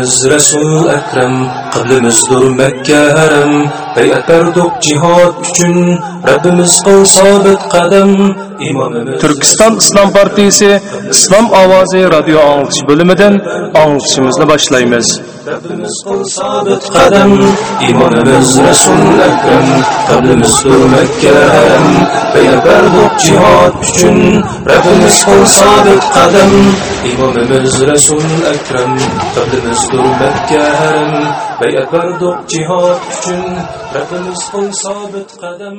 İmamımız Resul Ekrem, kıblimizdur Mekke harem. Beyat berdik cihad üçün, Rabbimiz kıl sabit kadem. İmamımız Türkistan İslam Partisi İslam Avazı Radyo Anlatış bölümünden anlatışımızla başlayımız. Rabbimiz harem. Beyat berdik cihad üçün, Rabbimiz kadem. İmamımız Resul Ekrem, kıblimizdur Mekke harem. Beyat berdik cihad üçün, Rabbimiz kıl sabit kadem.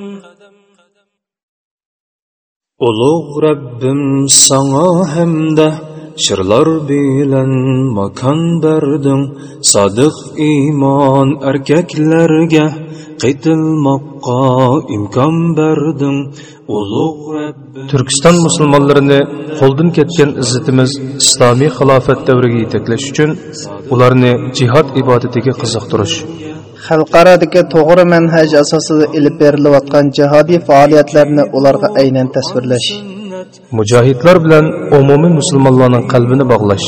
Ulug' Rabbim sana hamda shirlar bilan makon berding sodiq iymon erkaklarga qaytilmoqqa imkon berding ulug' Rabbim Türkistan musulmonlarini qo'ldan ketgan izzatimiz islomiy xilofat davriga yetaklash uchun ularni jihad ibodatiga qiziqtirish. Xalqarodagi to'g'ri manhaj asosida ilib berilayotgan jihodiy faoliyatlarni ularga aynan tasvirlash mujohidlar bilan umumiy musulmonlarning qalbini bog'lash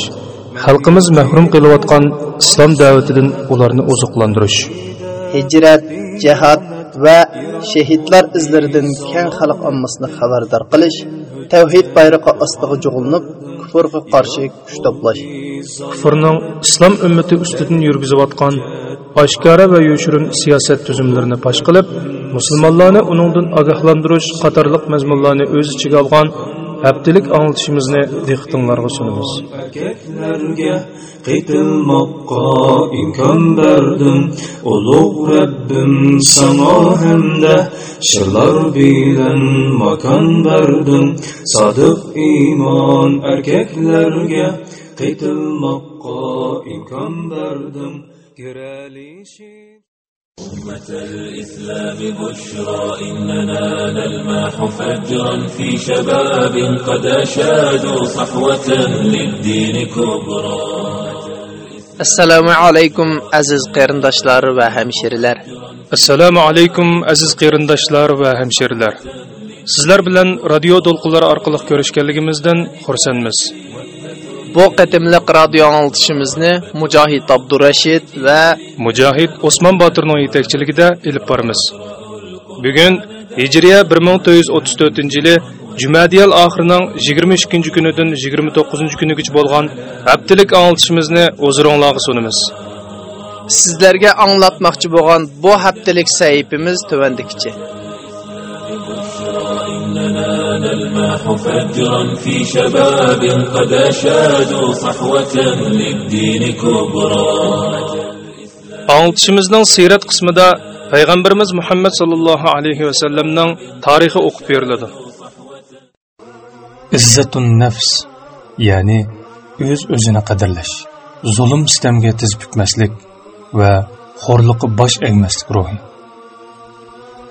xalqimiz mahrum qilayotgan islom da'vatidan ularni oziqlantirish. Hijrat jihad va shahidlar izlaridan keng xalq ommasini xabardor qilish tavhid bayrog'i ostiga jug'ilinib kufrga qarshi kuch to'plash kufrning islom ummati ustidan yurgizayotgan oshkora va yoshirin siyosat tuzumlarini fosh qilib musulmonlarni uningdan ogohlantirish qatorliq mazmunlarni o'z ichiga olgan haftalik anglitishimizni dehqonlarga sunamiz. Erkaklarga qaytilmoqqa imkon berdim ulug' Rabbim sano hamda shirlar bilan makon berdim sodiq iymon erkaklarga qaytilmoqqa imkon berdim kiralishi الإسلام بشرى إننا نلمح فجرا في شباب قد أشادوا صحوة للدين كبرى assalomu alaykum aziz qarindoshlar va hamshiralar assalomu alaykum aziz qarindoshlar va hamshiralar sizlar bilan radio to'lqinlari orqali ko'rishganligimizdan xursandmiz Bu qatimliq radio anglitishimizni mujohid abdurashid va mujohid osmon botirning yetakchiligida ilib boramiz. Bugun hijriya 1434 yili jumadiyal oxirining 22 kunidan 29 kunigacha bo'lgan haftalik anglitishimizni o'zinglarga sunamiz. Sizlarga anglatmoqchi bo'lgan bu haftalik sahifamiz tuvandikicha إننا نلمح فجرا في شباب قد أشادوا صحوة للدين كبرى anglitishimizning siyrat qismida payg'ambarimiz muhammad sallallohu alayhi vasallamning tarixi o'qib beriladi izzatun nafs ya'ni o'z o'zini qadrlash zulm sitamga tiz bukmaslik va xo'rliqqa bosh egmaslik ruhi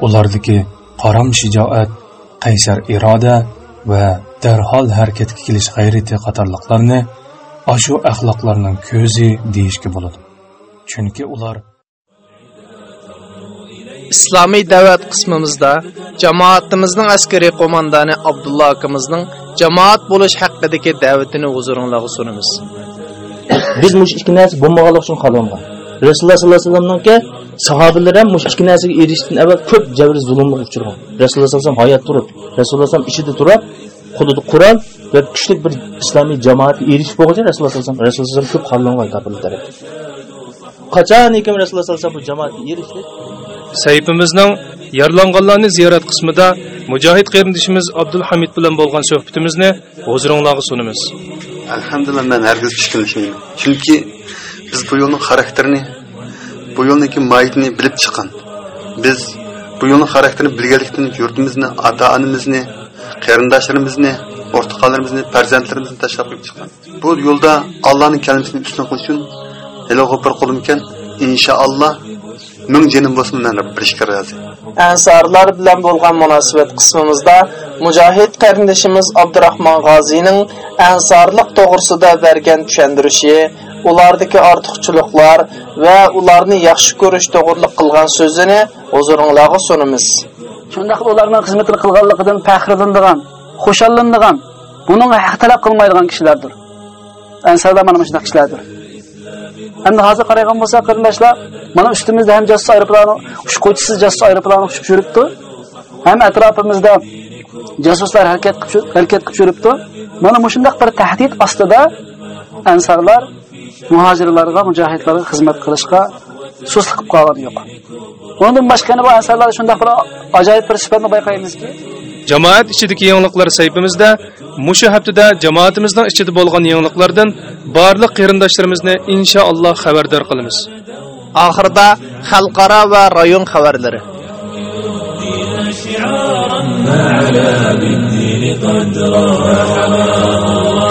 ulardagi qaram shijoat qaysar iroda va darhol harakatga kelish g'ayrati qatorliqlarni ashu axloqlarning ko'zi deyishga bo'ladi. Chunki ular islomiy da'vat qismimizda jamoatimizning askariy qo'mondoni abdulla akamizning jamoat bo'lish haqidagi da'vatini huzuringlarga sunamiz. Biz mush ikki narsa bo'lmaganlik uchun qolgangan rasululloh sollallohu alayhi vasallamningki sahobalar ham mush ikki narsaga erishishdan avval ko'p jabr zulmga uchragan rasululloh sallallohu alayhi vasallam hayot turib rasululloh sallam ichida turib hududi qurol va kuchli bir islomiy jamoatga erishib bo'lguncha rasululloh sallallohu alayhi vasallam rasululloh sallallohu alayhi ko'p qolgangan kofirlar taraf qachon ekan rasululloh sallallohu alayhi vasallam bu jamoatga erishdi? Sayfimizning yarlanganlarni ziyorat qismida mujohid qarindishimiz abdulhamid bilan bo'lgan suhbatimizni huzuringlarga sunamiz. Alhamdulillah man hargiz ishkunlashmayman chunki biz bu yo'lning xarakterini bu yo'lniki mohiyatini bilib chiqqan. Biz bu yo'lning xarakterini bilganlikdan yurtimizni ota onamizni qarindoshlarimizni o'rtoqlarimizni farzandlarimizni tashlab qo'yib chiqqan. Bu yo'lda allohning kalimasini ustun qilish uchun hali bir qo'lim ekan. Inshaalloh ming jinim bo'lsin man birishga rozi. Ansarlar bilan bo'lgan munosabat qismimizda mujohid qarindoshimiz Abdurahmon G'oziyning ansorlik to'g'risida bergan tushuntirishi, ulardagi ortiqchiliklar va ularni yaxshi ko'rish to'g'riliq qilgan so'zini huzuringizga sunamiz. Shunda ularning xizmatini qilganligidan faxrlanadigan, xushallanadigan, buning haq talab qilmaydigan kishilardir. Ansarlar mana shunday kishilardir. Endi hozir qaragan bo'lsa qarindoshlar, mana ustimizda ham jassus aeroplani, ushquvchisiz jassus aeroplani uchib yuribdi. Ham atrofimizda jasuslar harakat qilib harakat qilib yuribdi. Mana shunday bir tahdid ostida ansarlar muhojirlarga, mujohidlarga xizmat qilishga suslik qilib qolgani yo'q. Bundan boshqa bu ansarlar shunday bir ajoyib bir sifatni bayqaymizki, jamoat ichidagi yangiliklar saytimizda mushu haftada jamoatimizning ichida bo'lgan yangiliklardan barliq qarindoshlarimizni inshaalloh xabardor qilamiz oxirida xalqaro va rayon xabarlari على بالدين قدرا الله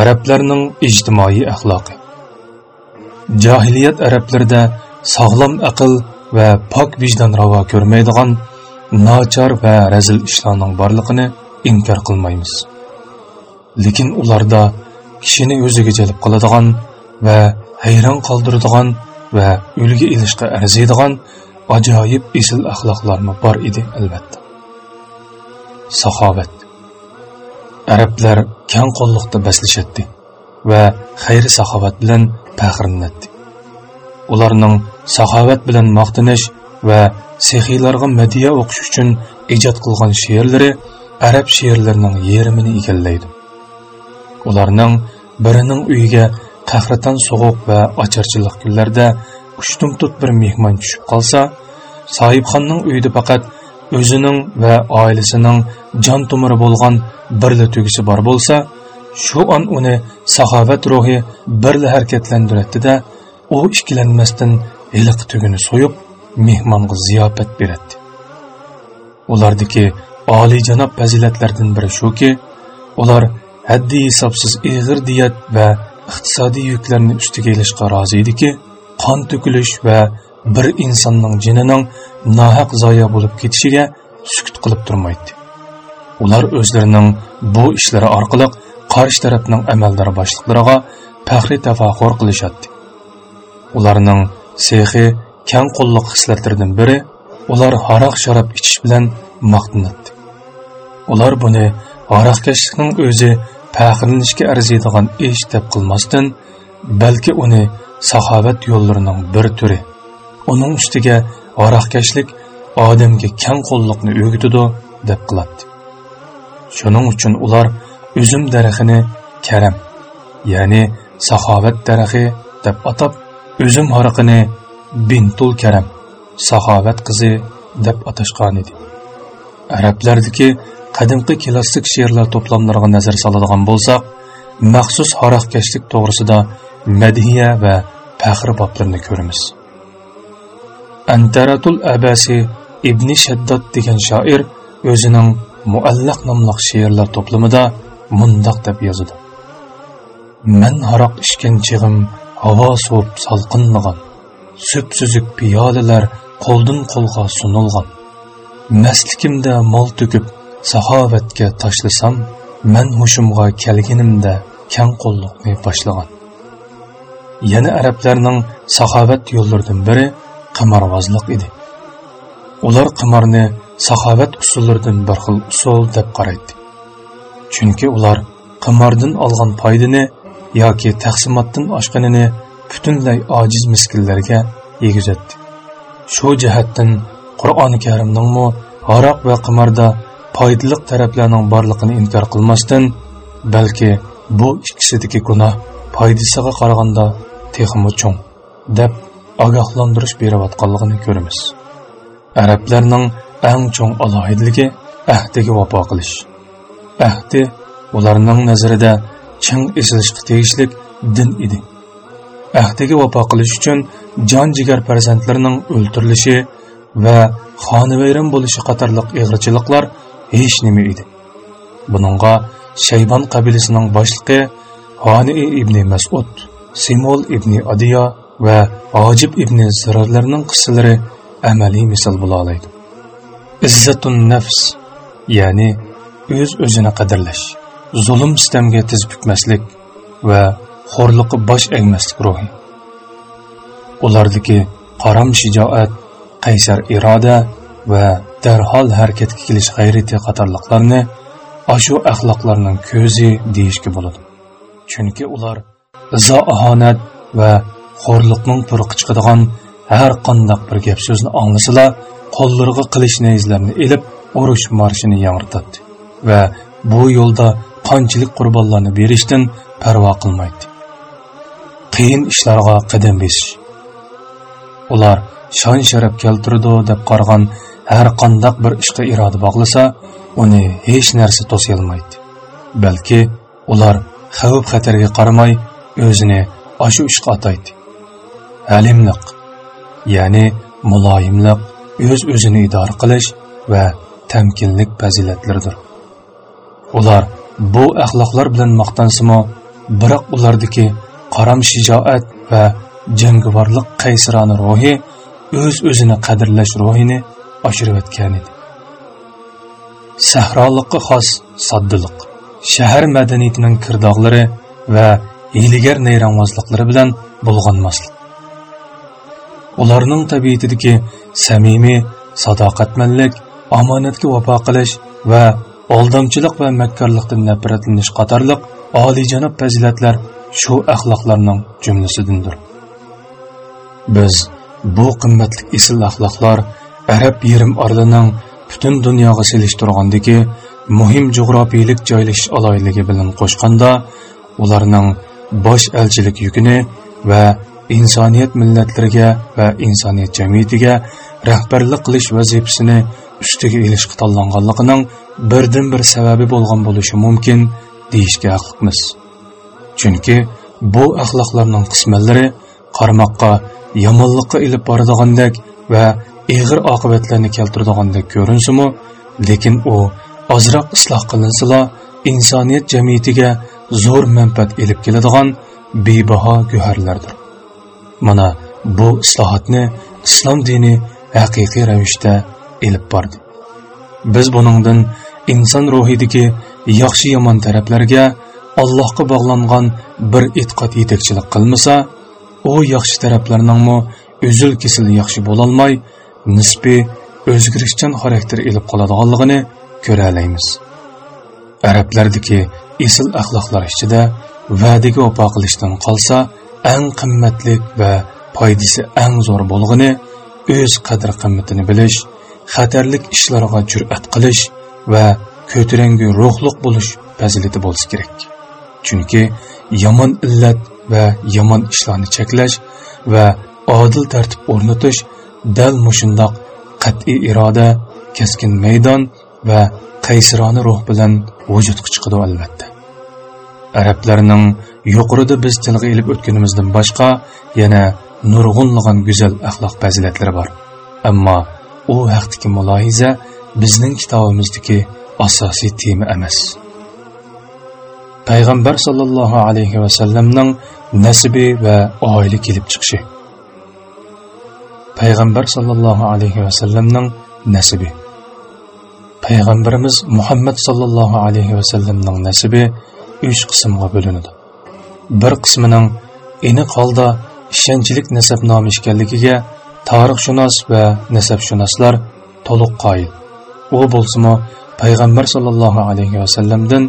Arablarning ijtimoiy axloqi. Johiliyat arablarida sog'lom aql va pok vijdon ravo ko'rmaydigan nochor va razil ishlarning borligini inkor qilmaymiz. Lekin ularda kishini o'ziga jalb qiladigan va hayron qoldiradigan va ulga ilishga arziydigan ajoyib esil axloqlarmi bor edi albatta. Saxovat. Arablar kang qo'lliqda baslashadi va xayri saxovat bilan faxrlanadi ularning saxovat bilan maqtanish va sehiylarga madiya o'qish uchun ijod qilgan she'rlari arab she'rlarining yerimini egallaydi. Ularning birining uyiga qahraton sovuq va ocharchilik kunlarda ushtumtut bir mehmon tushib qolsa sohibxonning uyida faqat o'zining va oilasining jon tomiri bo'lgan birli tugisi bor bo'lsa shu on uni saxovat ruhi birli harakatlantiradida u ikkilanmasdan iliq tugini so'yib mehmonga ziyofat beradi ulardagi oliyjanob fazilatlardan biri shuki ular haddi hisobsiz ig'ir diyat va iqtisodiy yuklarni ustiga ilishga rozi ediki qon to'kilish va bir insonning jinining nohaq zoya bo'lib ketishiga sukut qilib turmaydi. Ular o'zlarining bu ishlari orqali qarshi tarafning amaldor boshliqlariga faxriy tafaxur qilishadi. Ularning sehi kang qo'lliq hislatlaridan biri ular haroq sharob ichish bilan maqtanadi. Ular buni haroqkashlikning o'zi faxrlanishga arziydigan ish deb qilmasdan balki uni saxovat yo'llarining bir turi uning ustiga haroqkashlik odamga kang qo'lliqni o'gitidi deb qiladi. Shuning uchun ular uzum daraxini karam ya'ni saxovat daraxi deb atab uzum hariqini bintul karam saxovat qizi deb atashgan edi. Arablardagi qadimgi klassik she'rlar to'plamlariga nazar soladigan bo'lsak maxsus haroqkashlik to'g'risida madhiya va faxr boblarini ko'ramiz. Antaratul abasi ibn shaddod degan shoir o'zining muallaq nomliq she'rlar to'plamida mundoq deb yozadi. Man haroq ichgan chig'im havo suvib salqinlagan sup suzuk piyolalar qo'ldan qo'lga sunilgan mastligimda mol to'kib saxovatga tashlasam man hushimga kelganimda kang qo'lliqni boshlagan. Yana arablarning saxovat yo'llaridan biri qimorvozlik edi. Ular qimorni saxovat usullaridan bir xil usul deb qaraydi. Chunki ular qimordan olgan foydani yoki taqsimotdan oshganini butunlay ojiz miskinlarga yegizatdi shu jihatdan qur'oni karimningmi haroq va qimorda foydali taraflarning borligini inkor qilmasdan balki bu ikkisidagi gunoh foydasiga qaraganda texmi cho'ng deb ogohlantirish berayotganligini ko'ramiz. Arablarning eng cho'ng alohidligi ahdiga vafo qilish. Ahdi ularning nazarida ching esilishga tegishli din edi. Ahdiga vafo qilish uchun jon jigar farzandlarining o'ltirilishi va xonavayron bo'lishi qatorliq ig'richiliklar hech nima edi. Buningga shaybon qabilasining boshlig'i Hani ibn Mas'ud, Simol ibn Adiya va Hojib ibn Zirarlarning qissalari amaliy misol bo'la oladi. Izzatun nafs, ya'ni o'z o'zini qadrlash, zulm sistemga tiz bukmaslik va xo'rliqqa bosh egmaslik ruhi. Ulardagi qaram shijoat, qaysar iroda va darhol harakatga kelish g'ayrati qatorliqlarni ashu axloqlarning ko'zi deyishga bo'ladi. chunki ular izo ahonat va xo'rliqning purqi chiqadigan har qandoq bir gap so'zni anglasalar qo'llariga qilichni nayzlarini ilib urush marshini yangritadi va bu yo'lda qanchalik qurbonlarni berishdan parvo qilmaydi. Qiyin ishlarga qadam besish ular shon sharaf keltirdi deb qargan har qandoq bir ishga iroda bog'lasa uni hech narsa to'sayolmaydi balki ular xavf xatarga qaramay o'zini ashu ishga ataydi halimliq ya'ni muloyimliq o'z o'zini idora qilish va tamkinlik fazilatlaridir. Ular bu axloqlar bilan maqtansimi biroq ulardagi qaram shijoat va jangovarlik qaysirona ruhi o'z o'zini qadrlash ruhini oshirayotgan edi. Sahrolikqa xos soddiliq shahar madaniyatining kirdoqlari va hiyligar nayrangvozliklari bilan bulg'anmaslik ularning tabiatidagi samimiy sadoqatmanlik omonatga vafo qilish va oldamchilik va makkorlikdan nafratlanish qatorliq oliyjanob fazilatlar shu axloqlarning jumlasidandir. Biz bu qimmatli isl axloqlar arab yerim orlining butun dunyoga selishtirgandagi muhim jug'rofiylik joylashish oloyligi bilan qo'shganda ularning bosh elchilik yukini va insoniyat millatlariga va insoniyat jamiyatiga rahbarlik qilish vazifasini ustiga ilishga tanlanganligining birdan bir sababi bo'lgan bo'lishi mumkin deyishga haqliqmiz chunki bu axloqlarning qismlari qarmoqqa yomonlikqa ilib boradigandek va ig'ir oqibatlarni keltiradigandek ko'rinsimi lekin u ozroq isloh qilinsila insoniyat jamiyatiga zo'r manfaat ilib keladigan bebaho guharlardir. Mana bu islohotni islom dini haqiqiy ravishda ilib bordi. Biz buningdan inson ruhidagi yaxshi yomon taraflarga allohga bog'langan bir e'tiqod yetakchilik qilmasa u yaxshi taraflarningmi uzil kesil yaxshi bo'lolmay nisbiy o'zgarishchan xarakter ilib qoladiganligini ko'ra olamiz arablardagi esil axloqlar ichida va'daga vafo qilishdan qolsa eng qimmatli va foydasi eng zo'r bo'lg'ini o'z qadr qimmatini bilish xatarlik ishlarga jur'at qilish va ko'tarangi ruhliq bo'lish fazilati bo'lsa kerak. Chunki yomon illat va yomon ishlarni cheklash va odil tartib o'rnatish dal mushundoq qat'iy iroda keskin maydon va qaysirona ruh bilan vujudga chiqadi albatta. Arablarning yuqorida biz tilga ilib o'tganimizdan boshqa yana nurg'unlagan go'zal axloq fazilatlari bor. Ammo u haqdagi mulohiza bizning kitobimizdagi asosiy tema emas. Payg'ambar sollallohu alayhi vasallamning nasibi va oila kelib chiqishi. Payg'ambar sollallohu alayhi vasallamning nasibi. Payg'ambarimiz muhammad sollallohu alayhi vasallamning nasibi uch qismga bo'linadi. Bir qismining aniq holda ishonchlik nasabnomi ekanligiga tarixshunos va nasabshunoslar to'liq qoyil. U bo'lsimi payg'ambar sollallohu alayhi vasallamdan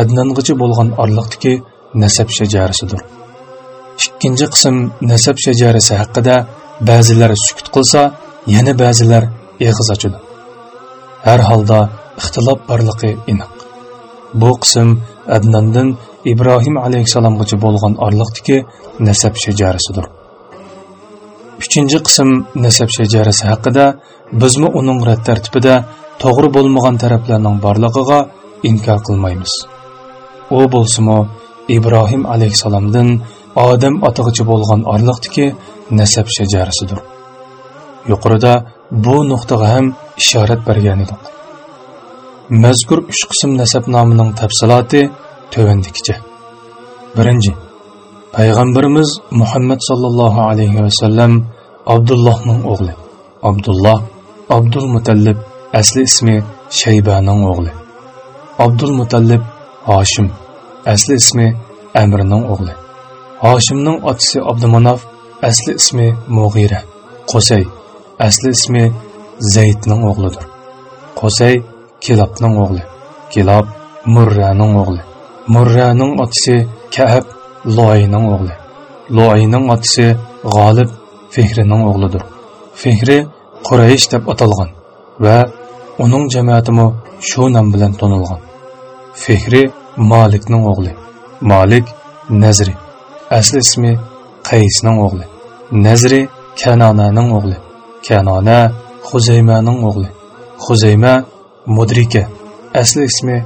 adnang'ichi bo'lgan orliqdagi nasab shajarasidir ikkinchi qism nasab shajarasi haqida ba'zilar sukut qilsa yana ba'zilar eg'iz ochadi. Har holda ixtilof borligi aniq. Bu qism adnandan ibrohim alayhissalomgacha bo'lgan orliqdagi nasab shajarasidir. Uchinchi qism nasab shajarasi haqida bizmi uning rad tartibida to'g'ri bo'lmagan taraflarning borligiga inkor qilmaymiz. U bo'lsimi ibrohim alayhissalomdan odam otag'ichi bo'lgan orliqdiki nasab shajarasidir. Yuqorida bu nuqtaga ham ishorat bergan edik. Mazkur uch qism nasab nomining tafsiloti tovandikicha Birinci, payg'ambarimiz muhammad sallallahu alayhi vasallam abdullohning o'g'li abdulloh Abdullah, mutallib asli ismi shaybaning o'g'li abdul Haşim, hoshim asli ismi amrning o'g'li hoshimning otasi Abdümanaf, asli ismi mug'ira qusay asli ismi zaydning o'g'lidir qusay kilobning o'g'li kilob murraning o'g'li murraning otasi kaab loyning o'g'li. Loyning otasi g'olib fehrining o'g'lidir. Fehri quraysh deb atalgan va uning jamoatimi shu nom bilan tonilgan fehri malikning o'g'li. Malik nazri. Asli ismi qaysning o'g'li. Nazri kanonaning o'g'li. Kanona huzaymaning o'g'li. Huzayma mudrika. Asli ismi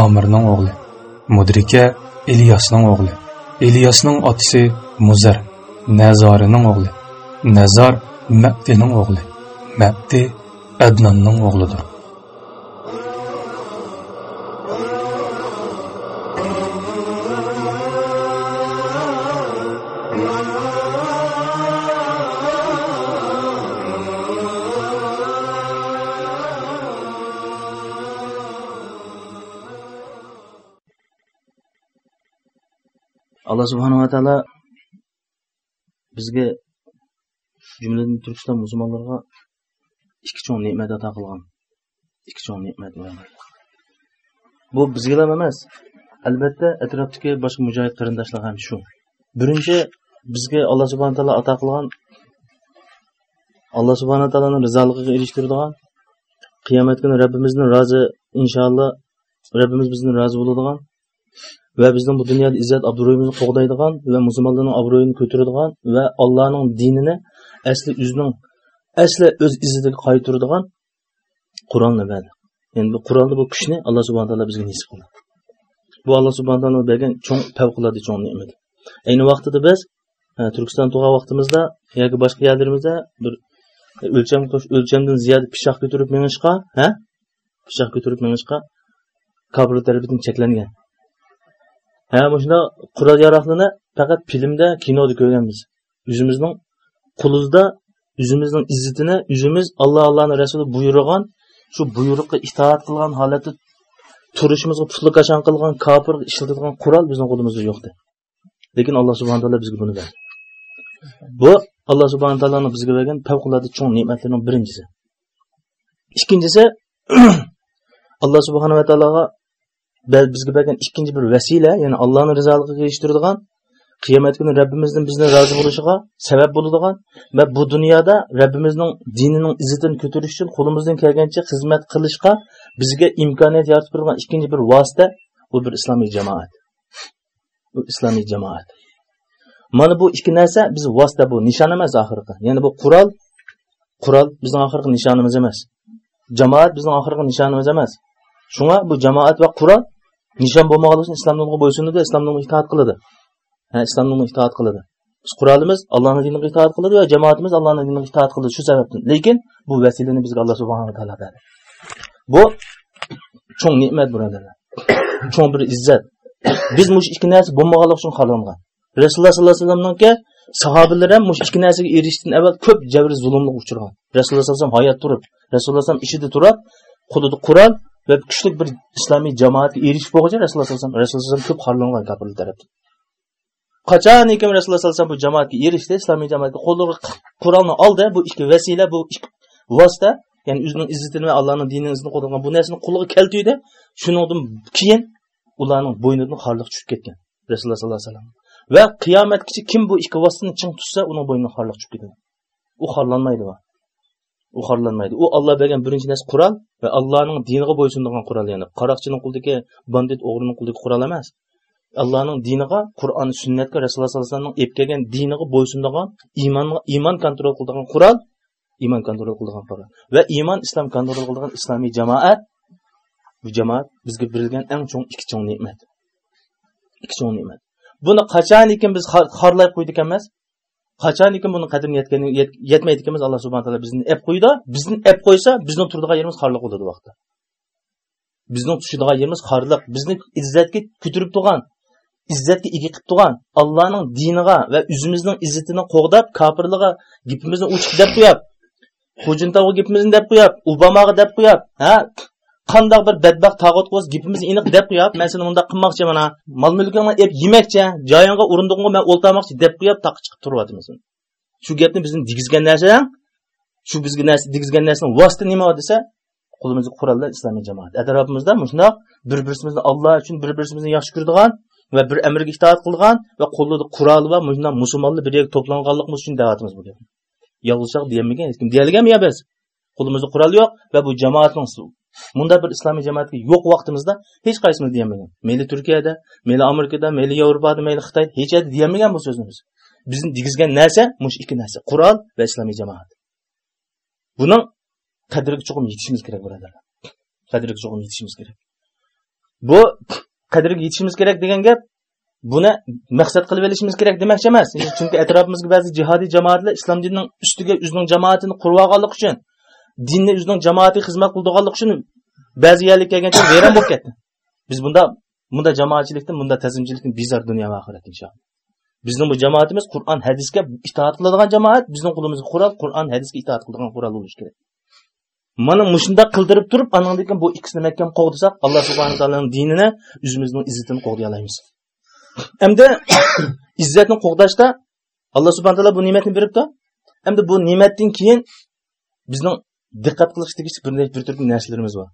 omirning o'g'li. Mudrika ilyosning o'g'li. Ilyosning otasi muzar nazorining o'g'li. Nazor mabdining o'g'li. Mabdi adnonning o'g'lidir. Alloh subhanava taolo bizga jumladan turkiston musulmonlarga ikki cho'ng ne'mat ato qilgan. Ikki cho'ng ne'mat bu bizga ham emas albatta atrofdagi boshqa mujohid qarindoshlar ham shu. Birinchi bizga alloh subhana taolo ato qilgan alloh subhana taoloni rizoligiga erishtiradigan qiyomat kuni robbimizni rozi inshaalloh robbimiz bizni rozi bo'ladigan va bizning bu dunyoda izzat obro'yimizni qo'g'daydigan va musulmonlarning obro'yini ko'taradigan va allohning dinini asli o'zining asli o'z izziga qaytaradigan qur'onni berdi endi bu qur'onni bu kuchni alloh subhana taolo bizga nisb qildi. Bu alloh subhana taolo bergan cho'ng favqulodda cho'ng ne'mat ayni vaqtida biz e, turkiston tug'an vaqtimizda yoki boshqa yerlarimizda bir e, o'lcham o'lchamdan ziyoda pishoq ko'tarib minishqa ha? Pishoq ko'tarib minishqa kabul tarafidan cheklangan. Ha shunda qurol yaroqlarni faqat filmda kinoda ko'rganmiz. O'zimizning qulizda o'zimizning izzatini o'zimiz alloh allohni rasuli buyurgan shu buyruqqa itoat qilgan holatda turishimizga putli qachon qilgan kofir ishlatadigan qurol bizning qo'limizda yo'qdi. Lekin alloh subhana taolo bizga buni berdi. Bu alloh subhana taoloni bizga bergan favqulodda cho'ng ne'matlarning birinchisi. Ikkinchisi alloh subhanava taologa bizga bergan ikkinchi bir vasila ya'ni allohni rizoligiga erishtiradigan qiyomat kuni robbimizdan bizni rozi bo'lishiga sabab bo'ladigan va bu dunyoda robbimizning dinining izzatini ko'tarish uchun qo'limizdan kelgancha xizmat qilishga bizga imkoniyat yaratib turgan ikkinchi bir vosita bu bir islomiy jamoat. Bu islomiy jamoat. Mana bu ikki narsa biz vosita bu nishon emas oxirgi. Ya'ni bu qurol qurol bizning oxirgi nishonimiz emas. Jamoat bizning oxirgi nishonimiz emas. Shunga bu jamoat va qurol nishon bo'lmagan uchun islomga bo'ysunadi islomga itoat qiladi. Islomga itoat qiladi. Biz qurolimiz allohni diniga itoat qiladi va jamoatimiz allohni diniga itoat qiladi. Shu sababdan. Lekin bu vasilani bizga alloh subhanava taolo berdi bu cho'ng ne'mat birodarlar cho'ng bir izzat. Biz mush ikki narsa bo'lmaganligi uchun xohlangan rasululloh sollallohu alayhi vasallamniki sahobalar ham mush ikki narsaga erishishdan avval ko'p jabr zulmga uchragan rasululloh sallallohu alayhi vasallam hayot turib rasululloh alayhi vasallam ishida turib qo'lida qurol va kuchli bir islomiy jamoatga erishib bo'lguncha rasululloh sallallohu alayhi vasallam rasululloh alayhi vasallam ko'p xorlangan kofirlar tarafdan qachoniki rasululloh sallallohu alayhi vasallam bu jamoatga erishdi islomiy jamoatga qo'liga qurolni oldi bu ikki vasila bu ikki vosita ya'ni o'zining izzatini va allohning dinini izzatini qo'lgan bu narsani qo'liga keltiydi. Shundan keyin ularning bo'ynidan xorliq tushib ketgan rasululloh sallallohu alayhi vasallam va qiyomatgacha kim bu ikki vositani ching tutsa uning bo'ynidan xorliq tushib ketadi u xorlanmaydi va u xorlanmaydi. U olloh bergan birinchi narsa qurol va allohning diniga bo'ysunadigan qurol ya'ni qaroqchining qo'lidagi bandit o'g'rining qo'lidagi qurol emas. Allohning diniga qur'on sunnatga rasululloh sallallohu alayhi vasallamning olib kelgan diniga bo'ysunadigan iymon iymon kontrol qiladigan qurol iymon kontrol qiladigan qurol va iymon islom kontrol qiladigan islomiy jamoat bu jamoat bizga berilgan eng cho'ng ikki cho'ng ne'mat. Ikki cho'ng ne'mat. Buni qachonikin biz xorlab qo'ydik emas qachoniki buni qadrini yetgan yetmaydi ekanmiz alloh subhana taolo bizni ep qo'ydi bizni ep qo'ysa bizni turadigan yerimiz qorliq bo'ladi vaqtda. Bizni tushadigan yerimiz qorliq. Bizni izzatga ko'tarib turgan izzatga ega qilib turgan allohning diniga va o'zimizning izzatini qo'g'dab kofirliga gipimizni uchib deb qo'yab xo'jintavga gipimizni deb qo'yab obamaga deb qo'yab ha? Qandoq bir badbaxt tog'ut qo'z gapimizni aniq deb qo'yab man seni bundoq qilmoqchi mana mol mulkingni ep yemakchi joyingga o'rindig'ingga man o'ltamoqchi deb qo'yab taqqa chiqib turyapmiz shu gapni bizni digizgan narsa shu bizga narsa digizgan narsani vosita nima desa qo'limizda qurollar islomiy jamoat. Atrofimizda shundoq bir birimizni alloh uchun bir birimizni yaxshi ko'radigan va bir amrga itoat qilgan va qo'lida quroli va musulmonlar bir yerga to'planganligimiz uchun da'vatimiz bu yolg'izchoq deyolmagan hech kim deyolganmi biz. Qo'limizda qurol yo'q va bu jamoatning Bunda bir islomiy jamoatga yo'q vaqtimizda hech qaysimiz deyolmagan. Mayli Turkiyada, mayli Amerikada, mayli Yevropada, mayli Xitoy hech yerda deyolmagan bu so'zni biz. Bizni degizgan narsa mush ikki narsa: Qur'on va islomiy jamoat. Buning qadriga chuqum yetishimiz kerak, birodarlar. Qadriga chuqum yetishimiz kerak. Bu qadriga yetishimiz kerak degan gap buni maqsad qilib olishimiz kerak demoqchi emas. Chunki atrofimizga ba'zi jihodiy jamoatlar islom dinining ustiga o'zining jamoatini qurib olganlik uchun dinni o'zining jamoatiy xizmat qildiganligi uchun ba'zi yerlik kelgancha vayron bo'lib ketdi biz bunda bunda jamoatchilikdan bunda tazimchilikdan bezor dunyo va oxirat inshaalloh bizning bu jamoatimiz qur'on hadisga itoat qiladigan jamoat bizning qo'limizga qurol qur'on hadisga itoat qiladigan qurol bo'lishi kerak mana mushunda qildirib turib andan keyin bu ikkisini mahkam qo'g'disak alloh subhana taoloning dinini o'zimizning izzatini qo'g'day olamiz endi izzatni qo'g'dashda alloh subhana taolo bu ne'matni beribdi endi bu ne'matdan keyin bizning diqqat qilish tegishli bir bir turli narsalarimiz bor.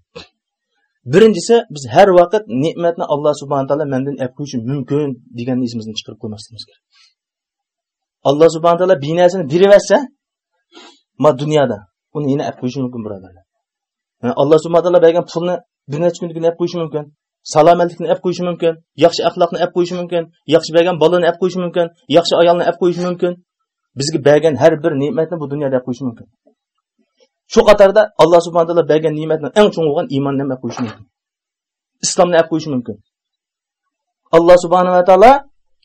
Birinchisi biz har vaqt ne'matni alloh subhana taolo mandan olib qo'yishi mumkin deganni esimizdan chiqarib qo'ymasligimiz kerak. Alloh subhana taolo binasini narsani ma dunyoda uni yana olib qo'yishi mumkin birodarlar. Alloh subhana taolo bergan pulni bir necha kunligini olib qo'yishi mumkin salomatlikni olib qo'yishi mumkin yaxshi axloqni olib qo'yishi mumkin yaxshi bergan bolani olib qo'yishi mumkin yaxshi ayolni olib qo'yishi mumkin. Bizga bergan har bir ne'matni bu dunyoda olib qo'yishi mumkin. Shu qatorda alloh subhana taolo bergan ne'matni eng cho'ng bo'lgan iymonni olib qo'yishi mumkin? Islomni olib qo'yishi mumkin. Alloh subhanava taolo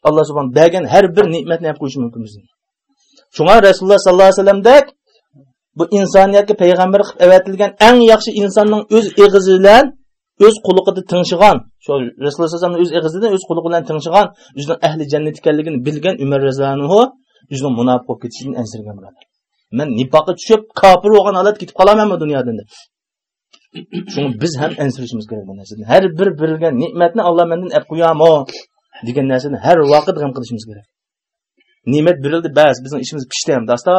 alloh subhan bergan har bir ne'matni olib qo'yishi mumkin bizni shunga rasululloh sollallohu alayhi vasallamdek bu insoniyatga payg'ambar qilib avatilgan eng yaxshi insonning o'z ig'izi bilan o'z quliqida tingshigan shu rasululloh sallallohu o'z ig'izidan o'z quliqi bilan tingshigan o'zining ahli jannat ekanligini bilgan umar roziyallohu o'zini munofiq bo'lib ketishidan ansirgan bo'ladi. Man nifoqqa tushib kofir bo'lgan holat ketib qolamanmi dunyodan deb shuni biz ham ansirishimiz kerak bu narsani. Har bir berilgan ne'matni olloh mendan olib qo'yamo degan narsani har vaqt g'am qilishimiz kerak. Ne'mat berildi bas bizning ishimiz pishdi ham. Asta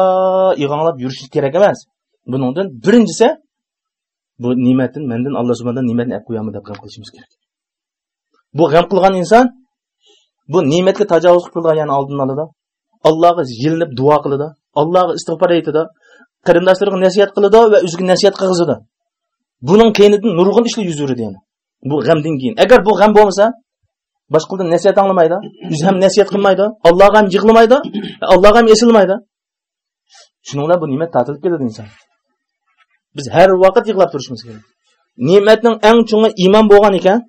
ig'onglab yurishimiz kerak emas. Buningdan birinchisi bu ne'matni mendan alloh subhanahu ne'matni olib qo'yami deb g'am qilishimiz kerak. Bu g'am qilgan inson bu ne'matga tajovuz qilgan yani oldini oladi allohga yilinib duo qiladi allohga istig'for aytadi qarindoshlarga nasihat qiladi va o'ziga nasihat qilg'izadi. Buning keyinidan nurg'un ishlar yuz beradi yana. Bu g'amdan keyin. Agar bu g'am bo'lmasa boshqadan nasihat anglamaydi o'zi ham nasihat qilmaydi allohga ham yig'lamaydi allohga ham esilmaydi. Shuninglar bu ne'mat tatilib keladi inson. Biz har vaqt yig'lab turishimiz kerak. Ne'matning eng cho'ngi iymon bo'lgan ekan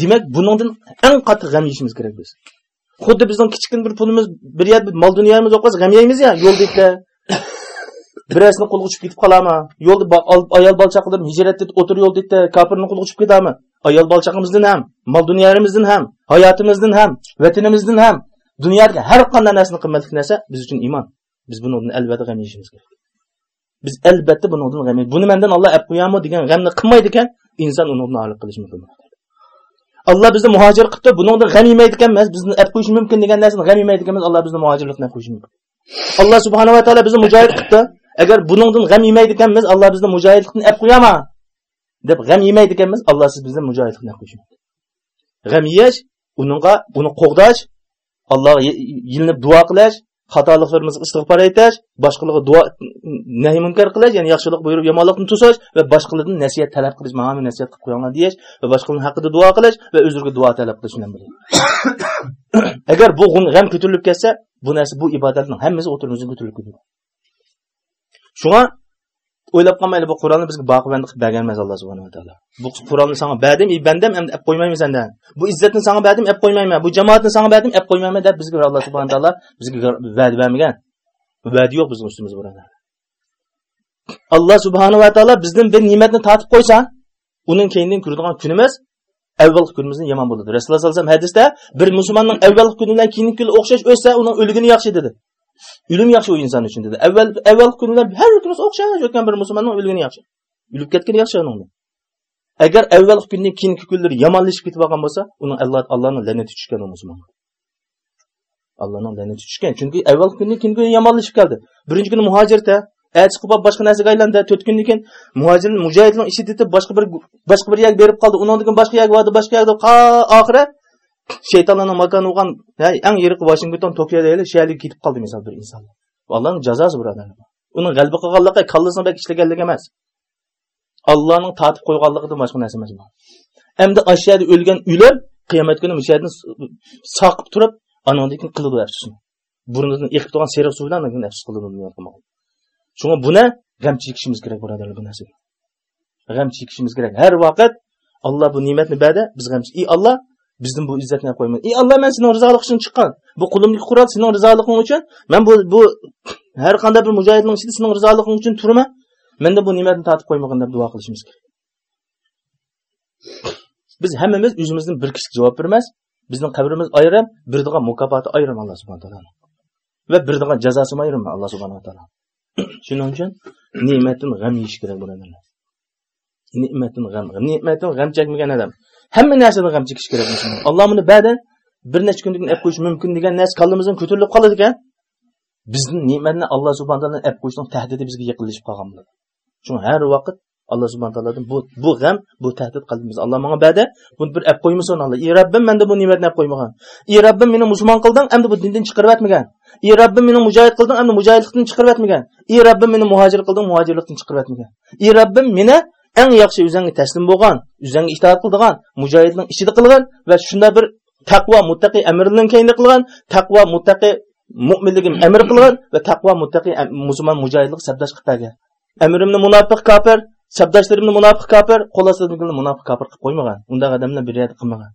demak buningdan eng qattiq g'am yeyishimiz kerak biz. Xuddi bizning kichkin bir pulimiz bir yer mol dunyomiz yo'q bo'lsa g'am yeymiz ya yo'lda birasini qo'lga tushib ketib qoladimi yo'lda ayol bola chaqalar hijrat etib o'tir yo'ldakda kofirni qo'lga tushib ketadimi ayol bolchaqimizdan ham mol dunyoyimizdan ham hayotimizdan ham vatanimizdan ham dunyodagi har qanday narsani qimmatli narsa biz uchun iymon. Biz buni albatta g'am yeyishimiz kerak. Biz albatta buni g'am buni mandan olloh olib qo'yami degan g'amni qilmaydi ekan inson uni olib qilishi mumkin alloh bizni muhojir qilibdi buningda g'am yemaydi ekanmiz bizni olib qo'yishi mumkin degan narsani g'am yemaydi ekanmiz alloh bizni muhojirlikni olib qo'yishi mumkin. Alloh subhanava taolo bizni mujohid qilibdi. Agar buningdan g'am yemaydi ekanmiz alloh bizni mujohidlikni olib qo'yama deb g'am yemaydi ekanmiz alloh siz bizni mujohidlikni olib qo'yishi mumkin g'am yeyish uningga uni qo'g'dash allohga yilinib duo qilish xatoliklarimizni istig'for aytash boshqalarga duo nahiy munkar qilish ya'ni yaxshilik buyurib yomonlikni to'sash va boshqalardan nasihat talab qilish mana nasihat qilib qo'yinglar deyish va boshqalarni haqida duo qilish va o'zlariga duo talab qilish bilan birga. Agar bu g'am ko'tarilib ketsa bu narsa bu ibodatning hammasi o'tirimizga ko'tarilib ketadi. Shunga o'ylab qolmaydi bu qur'onni bizga boqibandi qilib bergan emas alloh subhanava taolo. Bu qur'onni sanga berdim i bandam endi olib qo'ymayman sendan bu izzatni sanga berdim olib qo'ymayman. Bu jamoatni sanga berdim olib qo'ymayman deb bizga alloh subhana taolo bizga va'da bermagan. Bu va'da yo'q bizni ustimizda birodar alloh subhanava taolo bizdan bir ne'matni tortib qo'ysa uning keyindan ko'radigan kunimiz avvalgi kunimizdan yomon bo'ladi. Rasululloh sallallohu alayhi vasallam hadisda bir musulmonning avvalgi kuni bilan keyingi kuni o'xshash o'lsa uning o'ligini yaxshi dedi. O'lim yaxshi u inson uchun dedi. Avval avval kunlar har kunimiz o'xshash o'tgan bir musulmonning o'ligini yaxshi. O'lib ketgani yaxshi uning agar avval kundan keyingi kunlar yomonlashib ketib qolgan bo'lsa uni alloh allohning la'nati tushgan u musulmon. Allohning la'nati tushgan. Chunki avval kundan keyingi kun yomonlashib keldi. Birinchi kuni muhojirda elchi qilib boshqa narsaga aylandi. To'rt kundan keyin muhojir mujohidning ishi tetib boshqa bir boshqa bir yerga berib qoldi. Undan keyin boshqa yerga bordi boshqa yerga oxiri shaytonlarning makoni bo'lgan eng yirik vashington tokio deyli shu yerga ketib qoldi misol bir inson allohning jazosi birodar uni g'alba qilganligi kallasini bak ishlaganligi emas allohning tatib qo'yganligidan boshqa narsa emas endi shu yerda o'lgan uylar qiyomat kuni shu yerdan soqib turib anandan keyin qiladi afsusni burnidan eqib turgan seriq suv bilan afsus qiladi shunga buni g'am chekishimiz kerak birodarlar bu narsaga g'am chekishimiz kerak har vaqt alloh bu ne'matni berdi biz g'am ey alloh bizdan bu izzatni qo'yma ey alloh man seni rizolig uchun chiqqan. Bu qulimlik qurol seni rizoliging uchun man bu bu har qanday bir mujohidning ichida sening rizoliging uchun turman menda bu ne'matni tatib qo'ymagin deb duo qilishimiz kerak. Biz hammamiz o'zimizni bir kishiga javob bermas bizning qabrimiz ayrim birdigan mukofoti ayrim alloh subhana taolo. Va birdigan jazosi ayrim alloh subhanaa taolo. Shuning uchun ne'matdan g'am yeyish kerak birodarlar ne'matdan g'am ne'matdan g'am chekmagan odam. Hamma narsadan g'am chekish kerak alloh buni ba'da bir necha kundan keyin olib qo'yish mumkin degan narsa kallamizdan ko'tarilib qoladi ekan. Bizni ne'matni alloh subhana taolo olib qo'yishning tahdidi bizga yaqinlashib qolgan bo'ladi. Shuning har vaqt alloh subhana taolodan bu bu g'am bu tahdid qalbimizda alloh manga bada buni bir olib qo'ymasin alloh. Ey robbim manda bu ne'matni olib qo'ymagan. Ey robbim meni musulmon qilding endi bu dindan chiqarib yotmagan ey robbim meni mujohid qilding endi mujohidlikdan chiqarib yotmagan ey robbim meni muhojir qilding muhojirlikdan chiqarib yotmagan ey robbim meni eng yaxshi o'zingga taslim bo'lgan o'zingga itoat qildigan mujohidning ichida qilgan va shunda bir taqvo muttaqi amrning keyinda qilgan taqvo muttaqi mo'minligim amr qilgan va taqvo muttaqi musulmon mujohidlik sabdash qilib amrimni munofiq kofir sabdoshlarimni munofiq kofir qo'l munofiq kofir qilib qo'ymagan unday odamlar bir yerda qilmagan.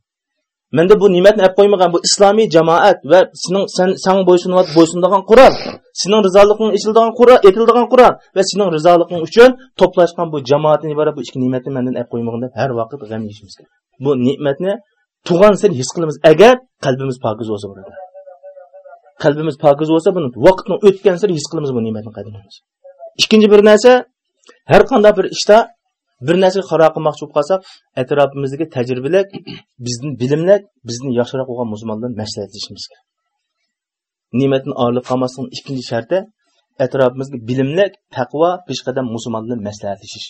Menda bu ne'matni olib qo'ymagan bu islomiy jamoat va sening sen san bo'ysunib bo'ysunadigan qur'on sening rizoliging ichiladigan qur'on etiladigan qur'on va sening rizoliging uchun to'plashgan bu jamoatni iborat bu ikki ne'matni mendan olib qo'ymagan deb har vaqt g'am yeyishimiz kerak. Bu ne'matni tug'an sen his qilamiz agar qalbimiz pokiz bo'lsa birodar qalbimiz pokiz bo'lsa buni vaqtni o'tgan sari his qilamiz bu ne'matni qadrlaymiz. Ikkinchi bir narsa har qanday bir ishda bir narsaga qaro qilmoqchi bo'lib qolsak atrofimizdagi tajribalik bizni bilimlar bizni yaxshiroq bo'lgan musulmonlardan maslahatlashishimiz kerak. Ne'matni orilib qolmaslikni ikkinchi sharti atrofimizga bilimlar taqvo peshqadam musulmonlar maslahatlashish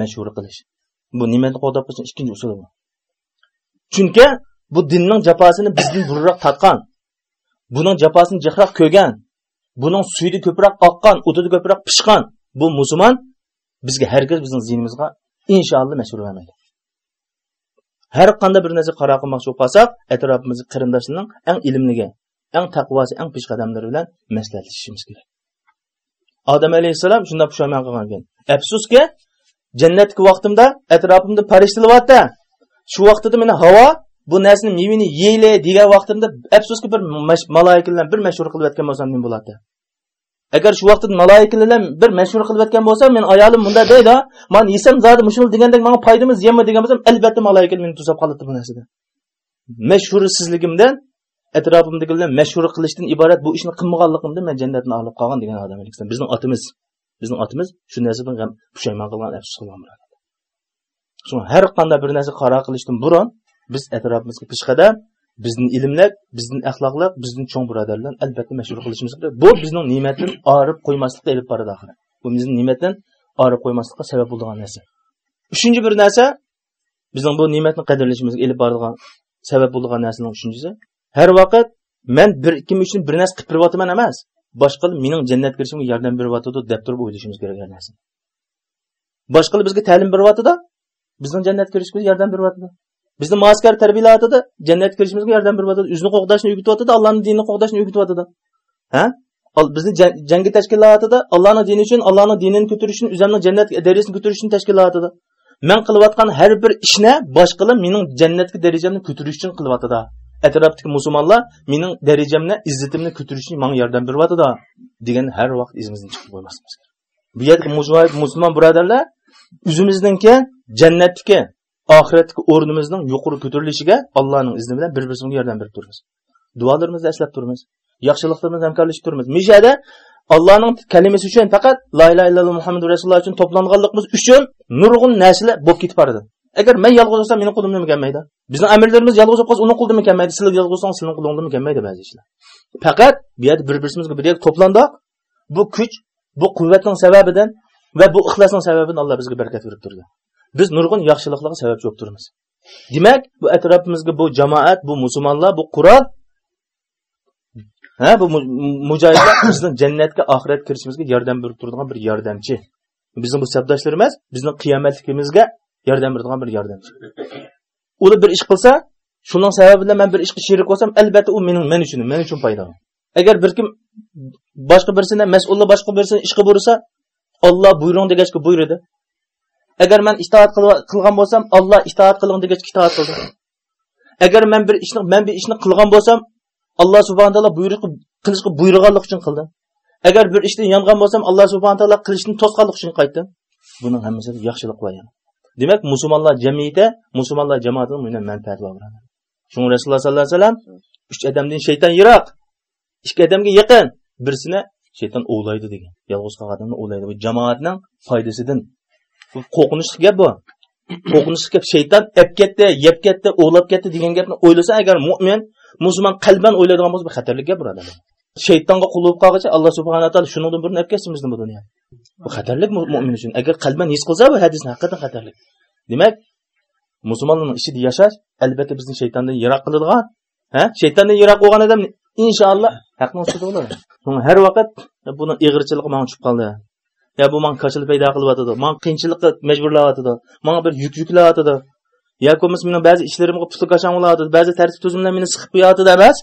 mashhur qilish. Bu ne'matni qo'llab qilishni ikkinchi usuli bu. Chunki bu dinning jafosini bizdan burunroq tatgan buning jafosini jahroq ko'rgan buning suydi ko'proq oqqan o'tida ko'proq pishgan bu musulmon bizga hargiz bizning ziynimizga inshaalloh mashhur bo'lmaydi har qanday bir narsa qaro qilmoqchi bo'lib qolsak atrofimizdagi qarindoshlarning eng ilmligi eng taqvosi eng peshqadamlari bilan maslahatlashishimiz kerak odam alayhissalom shunday pushaymon qilgan ekan afsuski jannatga vaqtimda atrofimda farishtalayapti shu vaqtida meni havo bu narsani mevini yeyli degan vaqtimda afsuski bir maloikalar bir mashhur qilayotgan bo'lsam nima bo'ladi agar shu vaqtda maloikalar bir mashhur qilib o'tgan bo'lsa men ayolim bunda deydi man yesam zodi mushul degandek manga foydami ziyanmi degan bo'lsam albatta maloikalar meni tuzab qoladi bu narsada. Mashhursizligimdan atrofimdagilar mashhur qilishdan iborat bu ishni qilmaganligimdan men jannatni olib qolgan degan odam bizning otimiz bizning otimiz shu narsadan ham pushaymon qilgan afsus qilgan har qanday bir narsa qaror qilishdan burun biz atrofimizga peshqadam bizni ilmlab bizni axloqlab bizni cho'ng birodarlar albatta mashhur qilishimiz kerak. Bu bizning ne'matdan orib qo'ymaslikqa olib boradi oxiri. Bu bizning ne'matdan orib qo'ymaslikqa sabab bo'ladigan narsa. Uchinchi bir narsa bizning bu ne'matni qadrlashimizga olib boradigan sabab bo'ladigan narsaning uchinchisi har vaqt man bir kim uchun bir narsa qilib beryapman emas boshqa mening jannatga kirishimga yordam beryotidi deb turib o'ylashimiz kerak har narsa. Boshqa bizga ta'lim beryotidi bizning jannatga kirishimizga yordam beryotidi bizni muaskar tarbiyalayotidi jannatga kirishimizga yordam beryotidi o'zini qo'g'dashni o'rgatyotidi allohni dinini qo'g'dashni o'rgatyotidi ha? Bizni jangi tashkilotida allohni dini uchun allohni dinini ko'tarish uchun o'zimni jannat darajasini ko'tarish uchun tashkilotida. Men qilayotgan har bir ishni boshqalar mening jannatga darajamni ko'tarish uchun qilyotidi atrofdagi musulmonlar mening darajamni izzatimni ko'tarish uchun manga yordam beryotidi degan har vaqt izimizdan chiqib qo'ymasimiz bu yerda musulmon birodarlar o'zimizniki jannatniki oxiratdagi o'rnimizning yuqori ko'tarilishiga allohning izni bilan bir birimizga yordam berib turibmiz duolarimizni eslab turibmiz yaxshiliklarimiz hamkorlashib turibmiz mishada allohning kalimasi uchun faqat la ilaha illalloh muhammad rasululloh uchun to'planganligimiz uchun nurg'un narsalar bo'lib ketib boradi. Agar men yolg'iz bo'lsam meni qo'limdan kelmaydi bizni amirlarimiz yolg'iz bo'lib qolsa uni qo'lidan kelmaydi sizlar yolg'iz bo'lsangiz sizlarni qo'lingdan kelmaydi ba'zi ishlar. Faqat bu yerda bir birimizga bir yerga bu kuch bu quvvatning sababidan va bu ixlosning sababidan alloh bizga barakat berib turdi. Biz nurg'un yaxshiliklarga sababchi bo'lib turibmiz demak bu atrofimizga bu jamoat bu musulmonlar bu qurol ha bu mujohidlar bizni jannatga oxirat kirishimizga yordam berib turadigan bir yordamchi. Bizning bu sabdoshlar emas bizning qiyomatligimizga yordam beradigan bir yordamchi. Ular bir ish qilsa shuning sababi bilan man bir ishga sherik bo'lsam albatta u mening men uchun men uchun foydali agar bir kim boshqa birsini mas'ullar boshqa birsini ishga buyursa olloh buyuring degachga buyurdi agar man itoat qilgan bo'lsam olloh itoat qiling degach itoat qildi. Agar man bir ishni man bir ishni qilgan bo'lsam alloh subhana taolo buyruq qilishga buyurganlik uchun qildim agar bir ishni yongan bo'lsam alloh subhana taolo qilishni to'sganlik uchun qaytdim buning hammasi yaxshilik bor demak musulmonlar jamiyati musulmonlar jamoati bundan manfaat bor shunga rasululloh sollallohu alayhi vasallam uch odamdan shayton yiroq ikki odamga yaqin birisini shayton ovlaydi degan yolg'iz qolgan odamni ovlaydi bu jamoatning foydasidan qo'rqinchli gap bu. Qo'rqinchli gap. Shayton ep ketdi yeb ketdi o'g'lab ketdi degan gapni o'ylasa agar mo'min musulmon qalban o'ylaydigan bo'lsa bu xatarli gap birodar shaytonga qul bo'lib qolguncha alloh subhana taolo shundan burun olib ketsin bizni bu dunyo bu xatarli mo'min uchun. Agar qalban his qilsa bu hadisni haqiqatan xatarli demak musulmonlarni ichida yashash albatta bizni shaytondan yiroq qiladigan ha? Shaytondan yiroq bo'lgan odam inshaalloh haqni ustida bo'ladi. Har vaqt buni ig'irchiligi manga tushib qoldi. Ya bu manga kashil paydo qilyotidi man qiyinchilikqa majburlayotidi manga bir yuk yuklayotidi yo bo'lmasa mening ba'zi ishlarimga putur qachon bo'layotidi ba'zi tartib tuzumlar meni siqib qo'yotidi emas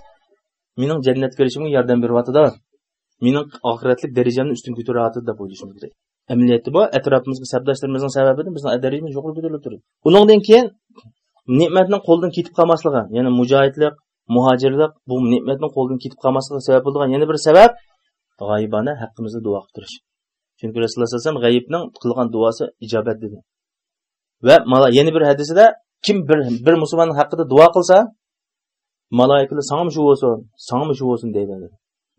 mening jannat ko'rishimga yordam beryotidi mening oxiratlik darajamni ustun ko'taryotidi deb o'ylashimiz kerak. Amaliyotda bu atrofimizga sabdoshlarimizning sababidan bizni darajamiz yuqori ko'tarilib turibdi undan keyin ne'matning qo'ldan ketib qolmasligi ya'ni mujohidlik muhojirlik bu ne'matning qo'ldan ketib qolmasligi sabab bo'lgan yana bir sabab g'oyibona haqqimizda duo qilib turish. Chunki rasululloh sallallohu alayhi vasallam g'ayibning qilgan duosi ijobat dedi. Va yana bir hadisida kim bir bir musulmonning haqida duo qilsa malaikalar sanga shu bo'lsin sanga shu bo'lsin deydi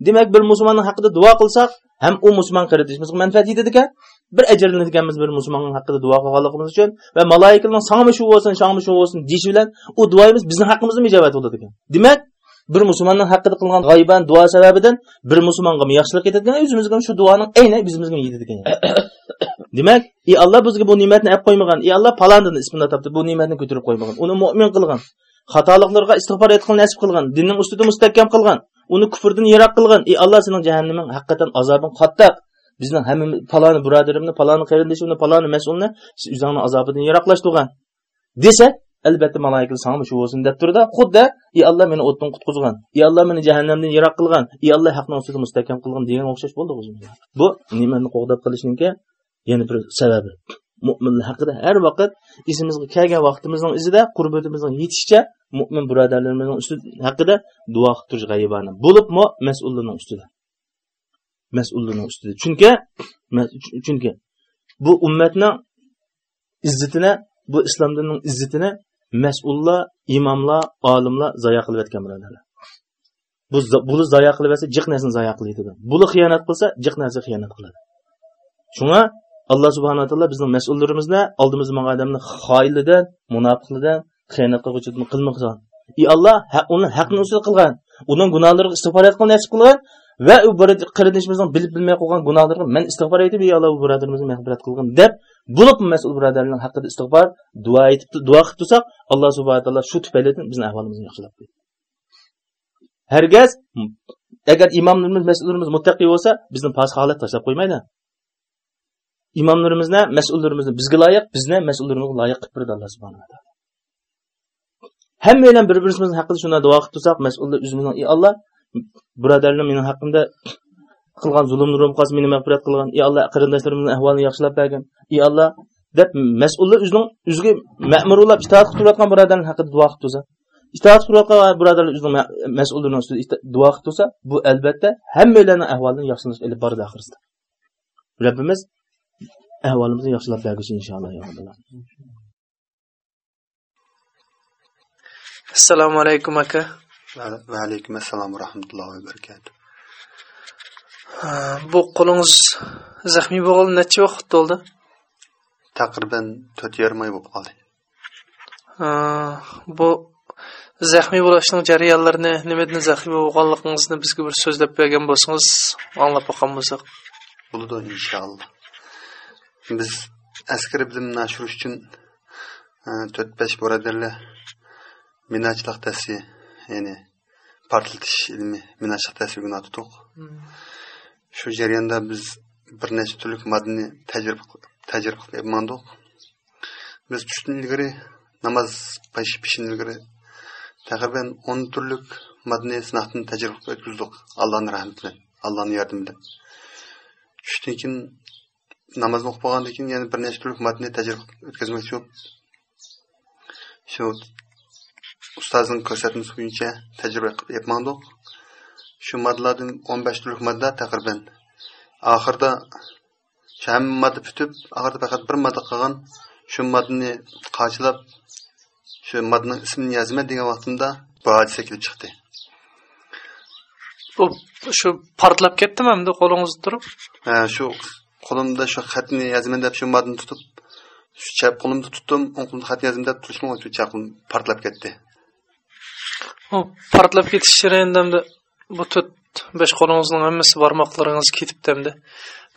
demak bir musulmonning haqida duo qilsak ham u musulmon qarindoshimizga manfaat yetadi ekan bir ajrlanadiganmiz bir musulmonning haqida duo qilganligimiz uchun va maloikalarning sanga shu bo'lsin sanga shu bo'lsin deyish bilan u duoyimiz bizni haqqimizda ijobat bo'ladi ekan. Demak bir musulmonning haqida qilgan g'oyiban duo sababidan bir musulmonga yaxshilik yetadigan o'zimizga shu duoning ayni bizimizga ekan. Demak ey alloh bizga bu ne'matni olib qo'ymagan ey alloh palondini ismini topdi bu ne'matni ko'tarib qo'ymagan uni mo'min qilgan xatoliklarga istig'for etqil nasib qilgan dinning ustida mustahkam qilgan uni kufrdan yiroq qilgan ey alloh sening jahannaming haqiqatan azobing qattiq. Bizni hammamiz paloni birodarimni paloni qarindishimni paloni mas'ulni o'zingni azobidan yiroqlashtirgan desak albatta malaikalar sanga shu bo'lsin deb turdi xuddi ey alloh meni o'tdan qutqizgan ey alloh meni jahannamdan yiroq qilgan ey alloh haqni ustida mustahkam qilgan degan o'xshash bo'ldi bu nimani qo'g'dab qilishniki yana bir sababi. Mo'minlar haqida har vaqt esimizga kelgan vaqtimizning izida qurbatimizning yetishicha mo'min birodarlarimizning usti haqida duo qilib turish g'aybani bo'libmi? Mas'ullarning ustida. Mas'ullarning ustida. Chunki chunki bu ummatning izzatini bu islom dinining izzatini mas'ullar imomlar olimlar zoya qilayotgan birodarlar. Bu buni zoya yotsa jiq narsani zoya qilaydi buni xiyonat qilsa jiq narsa xiyonat qiladi. Shunga alloh subhanaa taolo bizning mas'ullarimizni oldimizda bo'lgan odamni xoinlidan munofiqlidan xiyonat qilg'uchidan qilmoqsan ey alloh uni haqni usul qilgan uning gunohlariga istig'for qilib nasib qilgan va u qarindishimizning bilib bilmay qolgan gunohlariga man istig'for aytib ey alloh birodarimizni mag'firat qilgin deb bo'lib mas'ul birodarlarning haqida istig'for duo aytib duo qilib tursak alloh subhana taolo shu tufaylidan bizni ahvolimizni yaxshilab qo'ydi. Hargaz agar imomlarimiz mas'ullarimiz muttaqi bo'lsa bizni past holat tashlab qo'ymaydi. Imomlarimizni mas'ullarimizni bizga loyiq bizni mas'ullarimizni loyiq qilib berdi alloh subhana taolo. Hammalar bir birimizni haqida shunday duo qilib tursak mas'ullar o'zimizning ey alloh birodarlar meni haqqimda qilgan zulmni qolsa meni mag'firat qilgan. Ey alloh qarindoshlarimning ahvolini yaxshilab bergin. Ey alloh deb mas'ullar o'zining o'ziga ma'murlab itoat qilib turayotgan birodarlar haqida duo qilib tursa itoat qilib birodarlar o'zining mas'ullarni ustida duo qilib tursa bu albatta hammalarning ahvolini yaxshilash ilib boradi oxirsida robbimiz ahvolimizni yaxshilab berguchi inshaalloh assalomu alaykum aka. Va alaykum assalom va rahmatullohi va barakatuh. Bu qo'lingiz zaxmiy bo'lgani necha vaqt bo'ldi? Taqriban to'rt yarim oy bo'lib qoldi. Bu zaxmiy bo'lishning jarayonlarini nimadan zaxmiy bo'lganligingizni bizga bir so'zlab bergan bo'lsangiz anglab boqqan bo'lsak. Bo'ladi inshaalloh. Biz askari bilimni oshirish uchun to'rt besh birodarlar minachliq ya'ni portlatish ilmi minachliq dasini otdik shu jarayonda biz bir necha turli moddani tajriba tajriba qilib mandiq biz tushdan ilgari namoz pishin ilgari taqriban o'n turli moddani sinoqdan tajriba qilib o'tkazdik allohni rahmati bilan allohni yordami bilan tushdan keyin namozni o'qib bo'lgandan keyin yana bir necha turli moddani tajriba o'tkazmoqchi bo'lib shu ustozning ko'rsatmasi bo'yicha tajriba qilib yapmandiq shu moddalardan o'n besh turli modda taqriban. Oxirida hamma modda bitib oxirida faqat bir modda qolgan shu moddani qochilab shu moddaning ismini yozma degan vaqtimda bu hodisa kelib chiqdi. Bu shu portlab ketdimi endi qo'lingizda turib? Ha shu qo'limda shu xatni yozaman deb shu moddani tutib shu chap qo'limda tutdim o'ng qo'limda xat yozaman deb turishim chap qo'lim portlab ketdi. u portlab ketish jarayonidamda bu to'rt besh qo'lingizni hammasi barmoqlaringiz ketibdimdi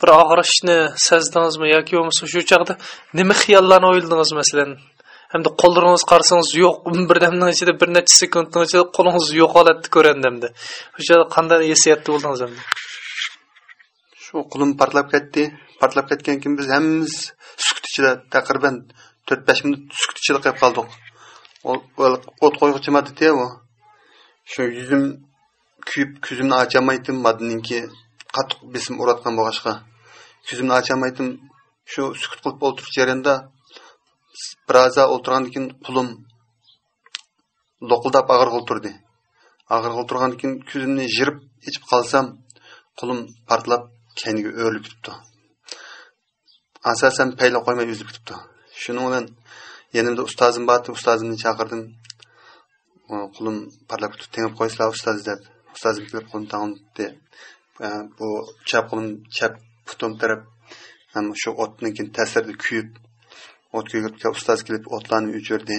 bir og'rishni sezdingizmi yoki bo'lmasa shu chog'da nima xiyollarni o'yladingiz masalan? Hamda qo'llaringiz qarasangiz yo'q birdamning ichida bir necha sekundning ichida qo'lingiz yo'q ko'randimdi o'sha qanday hissiyatda bo'ldingiz endi shu qo'lim portlab ketdi. Portlab ketgan keyin biz hammamiz sukut ichida taqriban to'rt besh minut sukut ichida qolib qoldik. O't qo'yg'ichi modda u şu yüzüm күйіп күзімді аша алмайтын мадыненке бесім ұратқан болғашқа күзімді аша алмайтын шу сүкіт қылып отырып жерінде біраза отырғаннан кейін құлым лоқылдап ағыр қылтұрды ағыр қылтұрғаннан кейін күзімді жіріп ішіп қалсам құлым партлап кәнігі өріліп кетіпті асасам пәйлі қоймай үзіліп кетіпті шыныменен енімді ұстазым барды ұстазымды шақырдым qo'lim parlab ketib tengib qo'yasizlar ustoz deb ustozim kelib qo'lim tangibdi bu chap qo'lim chap putim taraf shu o'tdan ta'sirida kuyib o't kuyib ustoz kelib o'tlarni o'chirdi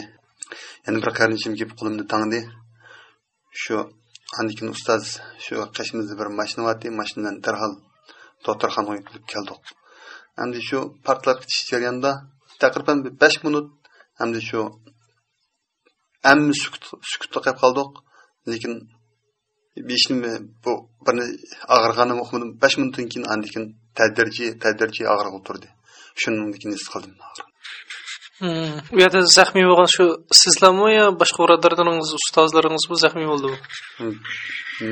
yana bir qarinchim kelib qo'limni tangdi shu andikin ustoz shu qashimizda bir mashina bor mashinadan darhol doktorxonaga kelib keldik endi shu portlab ketish jarayonida taqriban besh minut endi shu hamma sukut sukutda qolib qoldik lekin beshni bu bir og'irganim o'qimadim besh minutdan keyin andan keyin tadrijiy tadrijiy og'rig'i turdi shundan keyin his qildim u yerda zaxmiy bo'lgan shu sizlarmi yo boshqa birodarlaringiz ustozlaringizmi zaxmiy bo'ldimi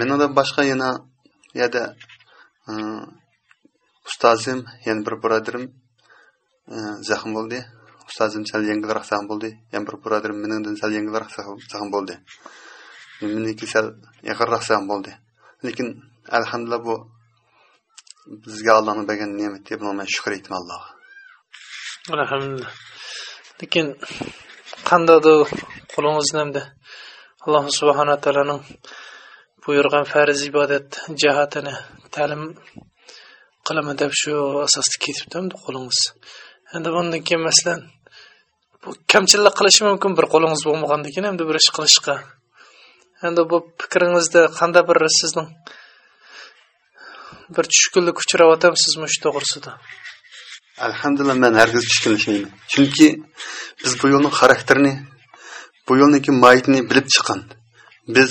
menada boshqa yana yerda ustozim yana bir birodarim zaxm bo'ldi ustozim sal yengilroq zaxm bo'ldi. Yana bir birodarim meningdan sal yengilroq zaxm bo'ldi. Meniki sal yaqinroq zaxm bo'ldi. Lekin alhamdulillah bu bizga allohni bergan ne'mat deb man shukur aytaman allohga alhamdulillah. Lekin qandaydir qo'lingizni hamda alloh subhana taoloning buyurgan farz ibodat jihatini ta'lim qilaman deb shu asosda ketibdimdi qo'lingiz. Endi bundan keyin masalan bu kamchilik qilishi mumkin bir qo'lingiz bo'lmagandan keyin endi bir ish qilishga. Endi bu fikringizda qanday bir sizning bir tushkunlik uchrayotgansizmi shu to'g'risida? Alhamdulillah man hargiz tushkunlashmayman chunki biz bu yo'lning xarakterini bu yo'lniki mohiyatini bilib chiqqan. Biz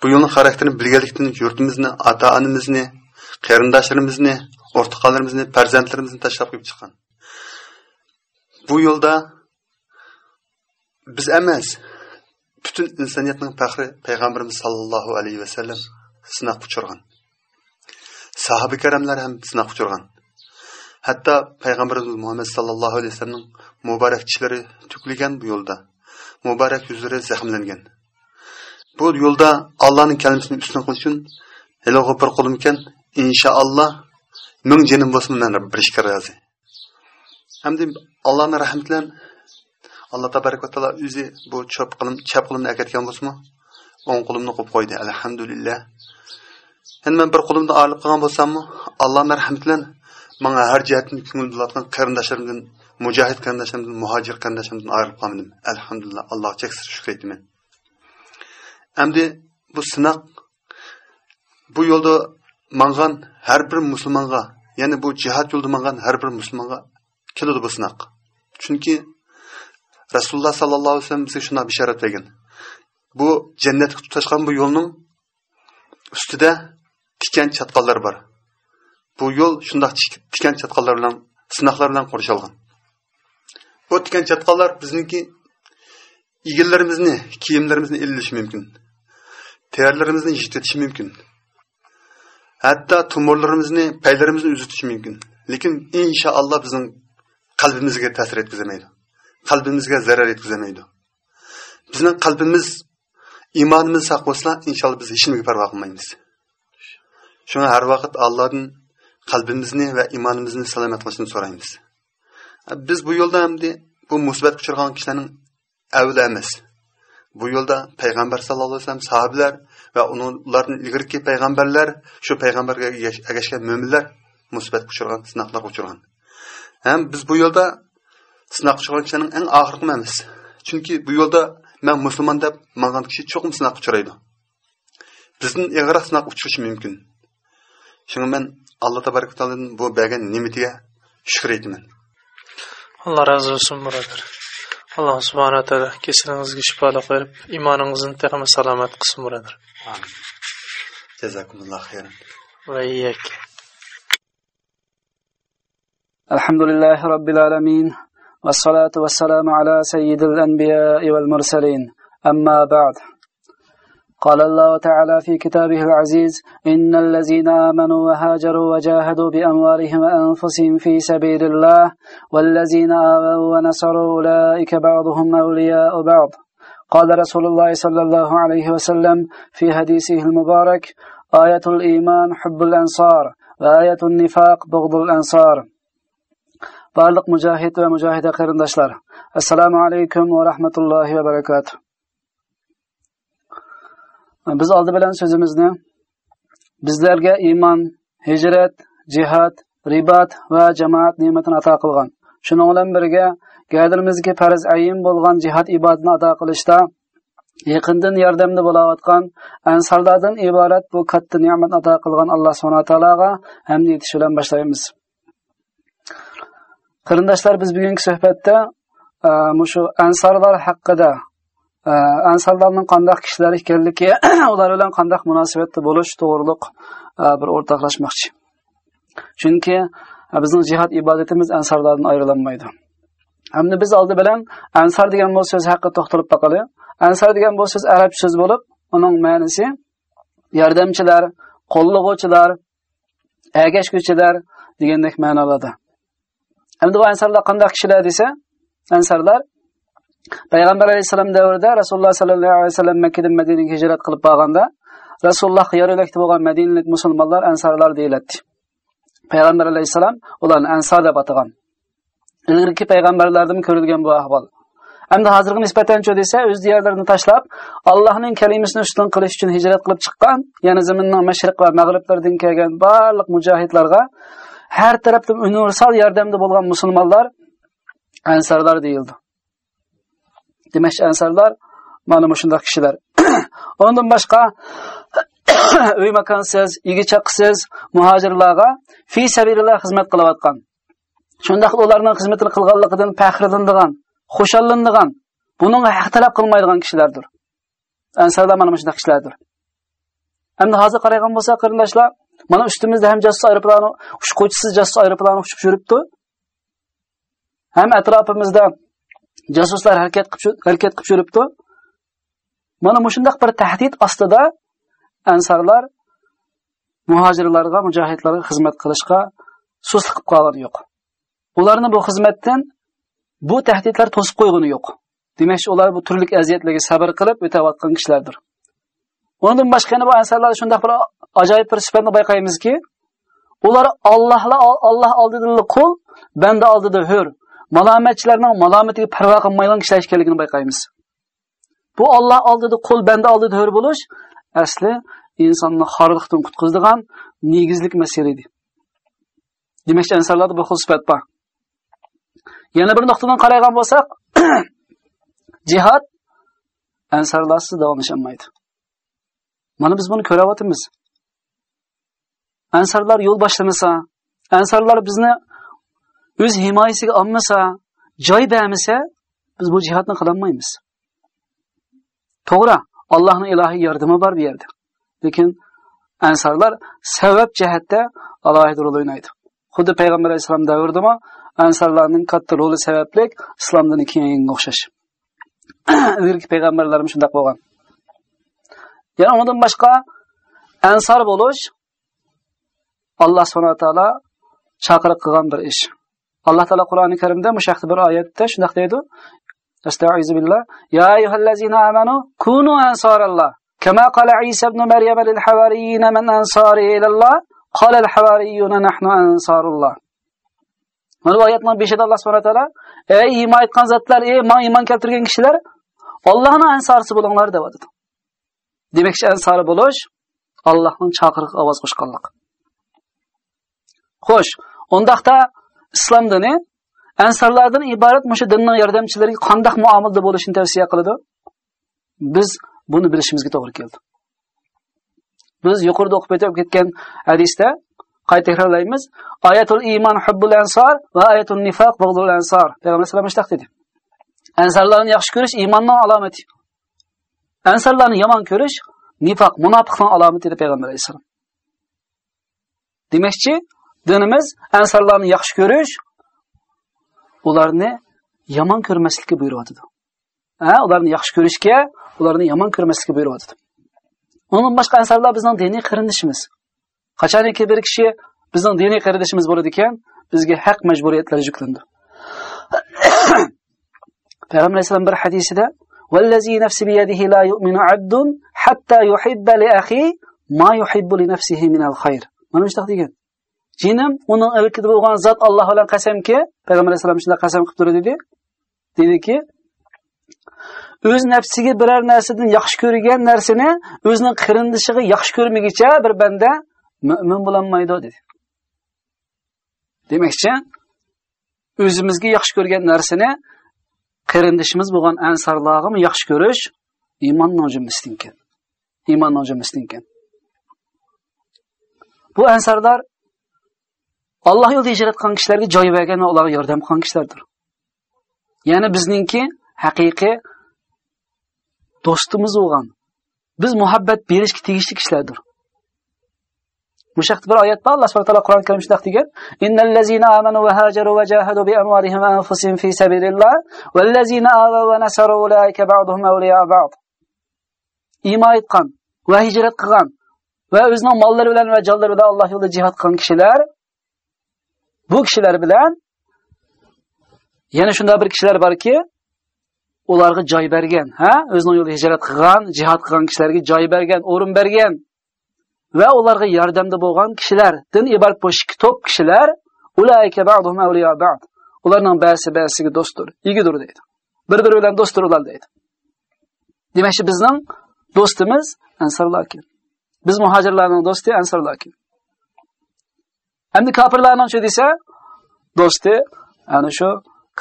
bu yo'lning xarakterini bilganlikdan yurtimizni ota onamizni qarindoshlarimizni o'rtoqlarimizni farzandlarimizni tashlab qo'yib chiqqan. Bu yo'lda biz emas. Butun insoniyatning faxri payg'ambarimiz sollallohu alayhi vasallam sinoqqa uchirgan. Sahoba karamlar ham sinoqqa uchirgan. Hatto payg'ambarimiz muhammad sallallohu alayhi vasallamning muborak tishlari tukligan bu yo'lda. Muborak yuzlari zaxmlangan bu yo'lda allohning kalimasini ustun qilish uchun hali bir qo'lim ekan inshaalloh ming jinim bo'lsin man berishga rozi. Hamda allohni rahmati bilan alloh tabaraka taolo o'zi bu chop qilim chap qo'limni akatgan bo'lsinmi? O'ng qo'limni qo'yib qo'ydi. Alhamdulillah. Endi man bir qo'limni og'irlab qolgan bo'lsammi? Alloh marhamat bilan manga har jihatdan ko'ngil bo'layotgan qarindoshlarimdan mujohid qarindoshlarimdan muhojir qarindoshlarimdan ayrilib qolmadim alhamdulillah. Allohga cheksiz shukur aytaman. Endi bu sinoq bu yo'lda mangan har bir musulmonga ya'ni bu jihat yo'lida mangan har bir musulmonga keladi bu sinoq chunki rasululloh sollallohu alayhi vasallam bizga shunday bishorat bergan. Bu jannatga tutashgan bu yo'lning ustida tikan chatqonlar bor. Bu yo'l shundoq tikan chatqonlar bilan sinoqlar bilan qurshalgan bu tikan chatqonlar bizniki eginlarimizni kiyimlarimizni illishi mumkin. Terlarimizni yititishi mumkin. Hatto tumorlarimizni paylarimizni uzitishi mumkin. Lekin inshaalloh bizning qalbimizga ta'sir etkazmaydi yetkazmaydi. Bizning qalbimiz iymonimiz saq bo'lsa inshaalloh biz hech nimaga parvo qilmaymiz. Shunga har vaqt allohdan qalbimizni va iymonimizni salomat qilishini so'raymiz. Biz bu yo'lda hamdi bu musibatga uchragan kishilarning avli emas. Bu yo'lda payg'ambar sallallohu alayhi vasallam sahobalar va ulardan ilgirki payg'ambarlar shu payg'ambarga ergashgan mo'minlar musibatga uchragan sinoqlarga uchragan ham biz bu yo'lda sinoq uchragan kishilarning eng oxirgi emas chunki bu yo'lda man musulmon deb mangan kishi cho'qim sinoqqa uchraydi bizdan ig'roq sinoq uchrashi mumkin shunga man alloh tabaraka taolodan bu bergan ne'matiga shukur aytaman alloh rozi bo'lsin birodar alloh subhana taolo kasalingizga shifoliq berib iymoningizni texmi salomat qilsin birodar jazakumulloh xayran va iyyak الحمد لله رب العالمين والصلاة والسلام على سيد الأنبياء والمرسلين. أما بعد. قال الله تعالى في كتابه العزيز إن الذين آمنوا وهاجروا وجاهدوا بأموالهم وأنفسهم في سبيل الله والذين آووا ونصروا أولئك بعضهم أولياء بعض. قال رسول الله صلى الله عليه وسلم في حديثه المبارك آية الإيمان حب الأنصار وآية النفاق بغض الأنصار. Barliq mujohid va mujohida qarindoshlar. Assalomu alaykum va rahmatullohi va barakatuh. Biz oldi bilan so'zimizni bizlarga iymon hijrat jihad ribat va jamoat ne'matini ato qilgan. Shuning bilan birga gadirimizga farz ayin bo'lgan jihad ibodatini ado qilishda yaqindan yordamda bo'layotgan ansarlardan iborat bu katta ne'mat ato qilgan alloh subhana taologa hamd etish bilan boshlaymiz. Qarindoshlar biz bugungi suhbatda e, shu ansorlar haqida e, ansorlarning qandaq kishilar ekanligi ular bilan qandaq munosabatda bo'lish to'g'riliq e, bir o'rtoqlashmoqchi. Chunki bizning jihod ibodatimiz ansorlardan ayrilanmaydi hamda biz oldi bilan ansar degan bu so'z haqida to'xtalib boqali ansar degan bu so'z arab so'z bo'lib uning ma'nosi yordamchilar qo'llag'uvchilar ergashguvchilar degandek ma'nolarda endi bu ansarlar qanday kishilar desa ansarlar payg'ambar alayhissalom davrida rasululloh sollallohu alayhi vasallam makkadan madinaga hijrat qilib borganda rasululloh yo'lakda bo'lgan madinalik musulmonlar ansarlar deyiladi. Payg'ambar alayhissalom ularni ansar deb atagan. Ilgariki payg'ambarlardan ko'rilgan bu ahvol. Endi hozirgi nisbatanchi desa o'z diyarlarini tashlab allohning kalimasini ustun qilish uchun hijrat qilib chiqqan yana zaminning mashriq va mag'riblaridan kelgan barliq mujohidlarga har tarafda universal yordamda bo'lgan musulmonlar ansarlar deyildi. Demak ansarlar mana shunday kishilar. Undan boshqa uy makonsiz igi chaqisiz muhojirlarga fi sabilillah xizmat qilayotgan. Shundoq ularning xizmatini qilganligidan faxrlanadigan xushallanadigan buning haq talab qilmaydigan kishilardir. Ansarlar mana shunday kishilardir. Endi hozir qaraydigan bo'lsa qarindoshlar mana ustimizda ham jasus aeroplani uchquvchisiz jasus aeroplani uchib yuribdi ham atrofimizda jasuslar harakat qilib harakat qilib yuribdi mana mushundaq bir tahdid ostida ansarlar muhojirlarga mujohidlarga xizmat qilishga sus qilib qolgani yo'q ularni bu xizmatdan bu tahdidlar to'sib qo'ygani yo'q demakchi ular bu turli aziyatlarga sabr qilib o'tayotgan kishilardir undan boshqa yana bu ansarlarda shundoq bir ajoyib bir sifatni bayqaymizki ular ollohla olloh oldida qul banda oldida hur. Malomatchilarning malomatiga parvo qilmaydigan kishilar ekanligini bayqaymiz bu olloh oldida qul banda oldida hur bo'lish asli insonni xorliqdan qutqizadigan negizlik masala edi. Demakchi insonlarda bu xil sifat bor. Yana bir nuqtadan qaragan bo'lsak jihod ansarlarsiz davomlasholmaydi mana biz buni ko'ryapmiz ansarlar yo'l boshlamasa ansarlar bizni o'z himoyasiga olmasa joy bermasa biz bu jihodni qilolmaymiz. To'g'ri allohni ilohiy yordami bor bu yerda. Lekin ansarlar sabab jihatda alohida rol o'ynaydi. Xuddi payg'ambar alayhissalom davridami ansarlarning katta roli sababli islomdan keyinga o'xshash. İlgirgi payg'ambarlarimiz shundoq bo'lgan yani ondan başqa ansar bo'lish Alloh subhanahu taala chaqiriq qilgan bir ish. Alloh taala Qur'oni Karimda mushaqti bir oyatda shunday deydi: Estaizu billah. Ya ayyuhallazina amanu kunu ansarallah. Kama qala Isa ibn Maryam lil hawariyina man ansari ila Allah? Qala al hawariyuna nahnu ansarullah. Mana bu oyatning 5-ida Alloh subhanahu taala: Ey iymon etgan zatlar, ey iymon keltirgan kishilar, Allohning ansarisi bo'linglar deb. Demakchi ansori bo'lish allohning chaqiriq ovoz qo'shqanliq xo'sh undaqda islom dini ansorlardan iborat mushu dinning yordamchilariga qandoq muomalada bo'lishini tavsiya qiladi? Biz buni bilishimizga to'g'ri keldi. Biz yuqorida o'qib o'tib ketgan hadisda qayta takrorlaymiz ayatul iymon hubbul ansor va ayatul nifoq bug'dul ansor payg'ambar alayhisalom shunaqa dedi ansorlarni yaxshi ko'rish iymonning alomati. Ansarlarni yomon ko'rish nifoq munofiqning alomati dedi payg'ambar alayhissalom demakchi dinimiz ansarlarni yaxshi ko'rish ularni yomon ko'rmaslikka buyuryotidi ha ularni yaxshi ko'rishga ularni yomon ko'rmaslikka buyuryotidi undan boshqa ansarlar bizning diniy qarindishimiz qachoniki bir kishi bizning diniy qarindishimiz bo'ladi ekan bizga haq majburiyatlar yuklandi payg'ambar alayhissalom bir hadisida والذي نفسي بيده لا يؤمن عبد حتى يحب لأخي ما يحب لنفسه من الخير mana shunaqa degan jinim uning ilkida bo'lgan zot alloh bilan qasamki payg'ambar alayhissalom shunday qasam qilib turdi dedi dediki o'z nafsiga biror narsadan yaxshi ko'rgan narsani o'zining qarindishiga yaxshi ko'rmagicha bir banda mo'min bo'lolmaydi dedi demakchi o'zimizga yaxshi ko'rgan narsani qarindishimiz bo'lgan ansarlarga yaxshi ko'rish iymon nojimisidan ekan iymon ekan bu ansarlar Alloh yo'lida hijrat qilgan kishilarga joy bergan va ularga yordam qilgan kishilardir. Ya'ni bizningki haqiqiy do'stimiz bo'lgan. Biz muhabbat berishga tegishli kishilardir. Bu bir oyat bor. Alloh subhanahu taolo Qur'on Karim shunday degan: "Innal ladzina amanu va hajaru va jahadu bi amwalihim va anfusihim fi sabilillah wal ladzina awaw va nasaru ulaika ba'duhum awliya ba'd." Iymon etgan va hijrat qilgan va o'zining mollari bilan va jonlari bilan Alloh yo'lida jihad qilgan kishilar bu kishilar bilan yana shunday bir kishilar borki ularga joy bergan ha o'zining yo'lida hijrat qilgan jihod qilgan kishilarga joy bergan o'rin bergan va ularga yordamda bo'lgan kishilardan iborat bu ikki to'p kishilar ularning ba'zi ba'siga do'stdir yigidir deydi. Bir biri bilan do'stdir ular deydi. Demakchi bizning do'stimiz ansarlar biz muhojirlarning do'sti ansarlar endi kofirlarning shu desa do'sti ana shu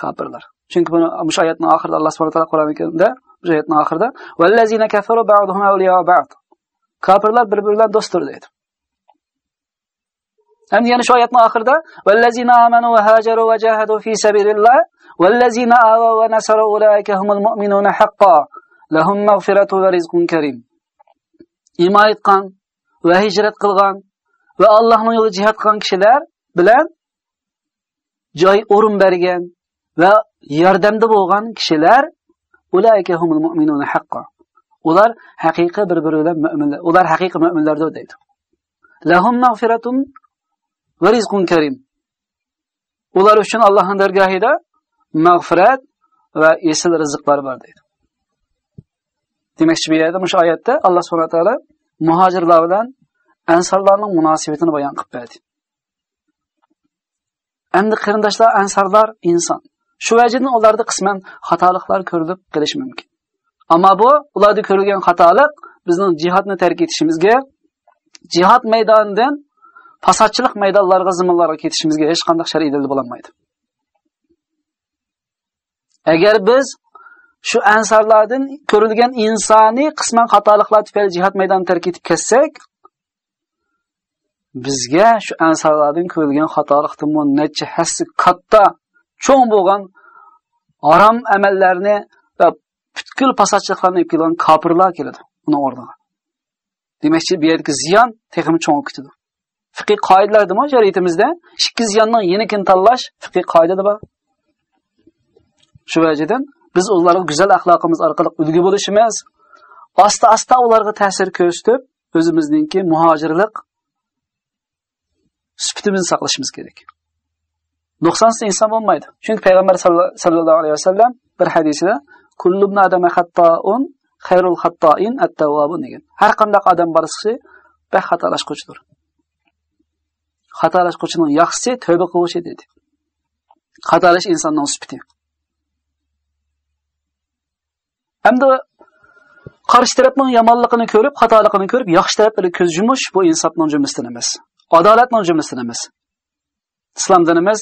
kofirlar. Chunki buni o'sha oyatning oxirida alloh subhanahu taolo qur'oni karimda o'sha oyatning oxirida vallazina kafaru ba'duhum awliya ba'd kofirlar bir-biridan bilan do'stdir deydi endi yana shu oyatning oxirida vallazina amanu va hajaru va jahadu fi sabilillah vallazina awaw va nasaru ulaika humul mu'minuna haqqan lahum maghfiratu va rizqun karim. Iymon etgan va hijrat qilgan va Allohning yo'lida jihad qilgan kishilar bilan joy o'rin bergan va yordamda bo'lgan kishilar ulayka humul mu'minuna haqqan ular haqiqiy bir biri bilan mu'minlar ular haqiqiy mu'minlardir deydi. Lahum mag'firatun va rizqun karim. Ular uchun Allohning dargohida mag'firat va esil rizqlar bor deydi. Demakchi bu yerda shu oyatda alloh subhana taolo muhojirlar bilan ansarlarning munosabatini bayon qilib berdi. Endi qarindoshlar ansarlar inson. Shu vajidan ularda qisman xatoliklar ko'rilib qilishi mumkin ammo bu ularda ko'rilgan xatolik bizning jihodni tark etishimizga jihod maydonidan fasodchilik maydonlariga ziminlarga ketishimizga hech qanday shar'iy dalil bo'lolmaydi agar biz shu ansorlardan ko'rilgan insoniy qisman xatoliklar tufayli jihod maydonini tark etib ketsak bizga shu ansorlardan ko'rilgan xatolikdan necha hassi katta cho'ng bo'lgan harom amallarni butkul fasodchiliklarni qilgan kofirlar keladi uni o'rniga demakchi bu yerdagi ziyon texim cho'ng ketadi fiqiy qoidalardami shariatimizda ikki ziyonning yenikini tanlash fiqiy qoidada bor shu vajidan biz ularga go'zal axloqimiz orqali ulgu bo'lishimiz asta asta ularga ta'sir ko'rsatib o'zimizningki muhojirlik sifatimizni saqlashimiz kerak nuqsonsiz inson bo'lmaydi chunki payg'ambar sallallohu alayhi vasallam bir hadisida kullubna adama xattoun xayrul xattoin at-tawwabun degan. Har qanday odam borsi bir xatolashquchidir xatolashquchining yaxshisi tavba qiluvchi dedi. Xatolash insonning sifati. Hamda qarshi tarafning yomonligini ko'rib xatoligini ko'rib yaxshi tarafga ko'z yumish bu insofning jumlasidan emas. Adolatning jumlasidan emas. Islom dinimiz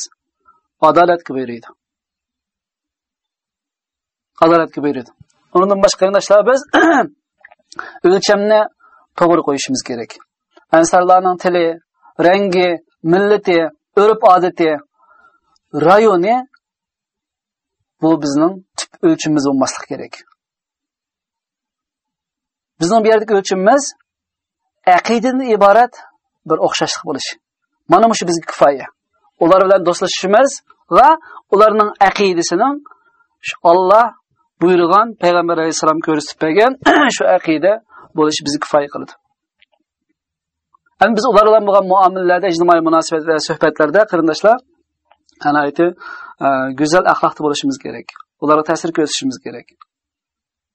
adolatga buyuriydi adolatga buyuriydi undan boshqa qarindoshlar biz o'lchamni to'g'ri qo'yishimiz kerak. Ansarlarning tili rangi millati urf odati rayoni bu bizning tip o'lchimimiz bo'lmasligi kerak. Bizning bu yerdagi o'lchimimiz aqidadan iborat bir o'xshashlik bo'lishi mana shu bizga kifoya. Ular bilan do'stlashishimiz va ularning aqidasining Alloh buyurgan payg'ambar alayhissalom ko'rsatib bergan shu aqida bo'lishi bizga kifoya qiladi Endi biz ular bilan bo'lgan muomalalarda, ijtimoiy munosabatlar suhbatlarda qarindoshlar ana aytib, e, go'zal axloqda bo'lishimiz kerak. Ularga ta'sir ko'rsatishimiz kerak.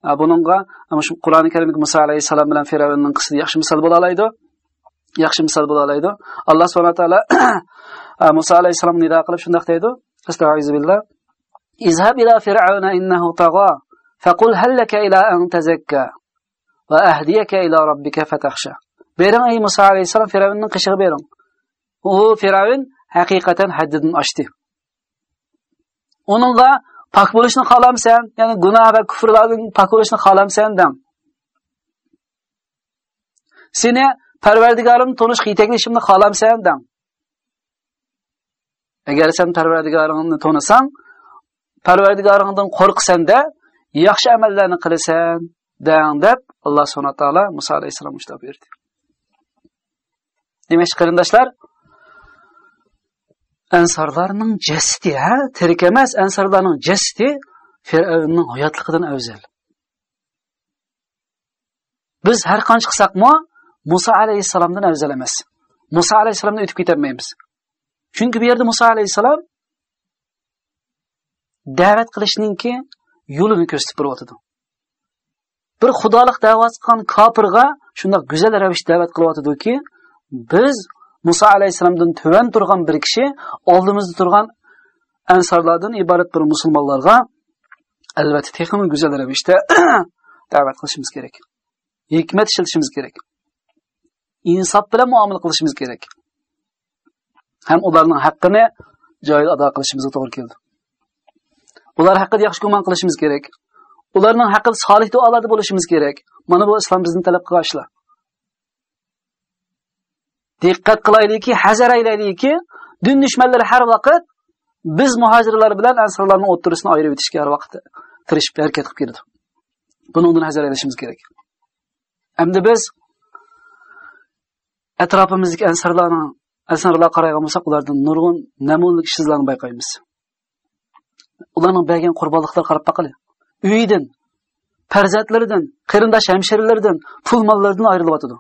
E, Buningga shu Qur'oni Karimda Musa alayhissalom bilan Firavnning qissasi yaxshi misol bo'la oladi. Yaxshi misol bo'la oladi. Alloh subhanahu taolo e, Musa alayhissalom nido qilib shunday deydi: "Astagfiru billah. Izhab ila fir'auna innahu tagha, faqul hal laka ila an tazakka va ahdiyaka ila robbika fatakhsha." Bering ey Musa alayhisalom Firavnning qishig'i bering. U Firavn haqiqatan haddidan oshdi. Uningga pak bo'lishni xohlamsan, ya'ni gunoh va kufrlardan pak bo'lishni xohlamsan dam. Seni Parvardigorim tonish qiytaklishimni xohlamsan dam. Agar sen Parvardigoringni tonisang, Parvardigoringdan qo'rqsanda, yaxshi amallarni qilasan, dang deb Alloh subhanahu va taolo Musa alayhisalom ushlab berdi. Demak, qarindoshlar, ansarlarning jasdi, ha, tirik emas, ansarlarning jasdi Fir'avnning hayotligidan afzal. Biz har qancha qilsakmi, Musa alayhisalomdan afzal emas. Musa alayhisalomdan o'tib ketmaymiz. Chunki bu yerda Musa alayhisalom da'vat qilishningki yo'lini ko'rsatib beryotdi. Bir xudolik da'vat qilgan kofirga shunday go'zal ravishda da'vat qilyotidiki biz Musa alayhisalomdan tuvan turgan bir kishi oldimizda turgan ansorlardan iborat bir musulmonlarga albatta texnik go'zal ravishda da'vat qilishimiz kerak. Hikmat ishlatishimiz kerak. Insof bilan muomala qilishimiz kerak. Ham ularning haqqini joyida ado qilishimizga to'g'ri keldi. Ular haqida yaxshi gumon qilishimiz kerak. Ularning haqida solih duolarda bo'lishimiz kerak. Mana bu islom bizni talab qilgan ishlar. diqqat qilaylikki, hazar aylaylikki, din dushmanlari har vaqt biz muhojirlar bilan ansarlarning o'ttirisini ayirib o'tishga har vaqt tirishib harakat qilib keladi. Buni undan hazar aylashimiz kerak. Endi biz atrofimizdagi ansorlarni ansarlarga qaragan bo'lsak ulardan nurg'un namunli ishsizlarni bayqaymiz ularning bergan qurbonliqlari qarab baqili uyidan farzandlaridan qarindosh hamshiralaridan pul mollardan ayrilyotidi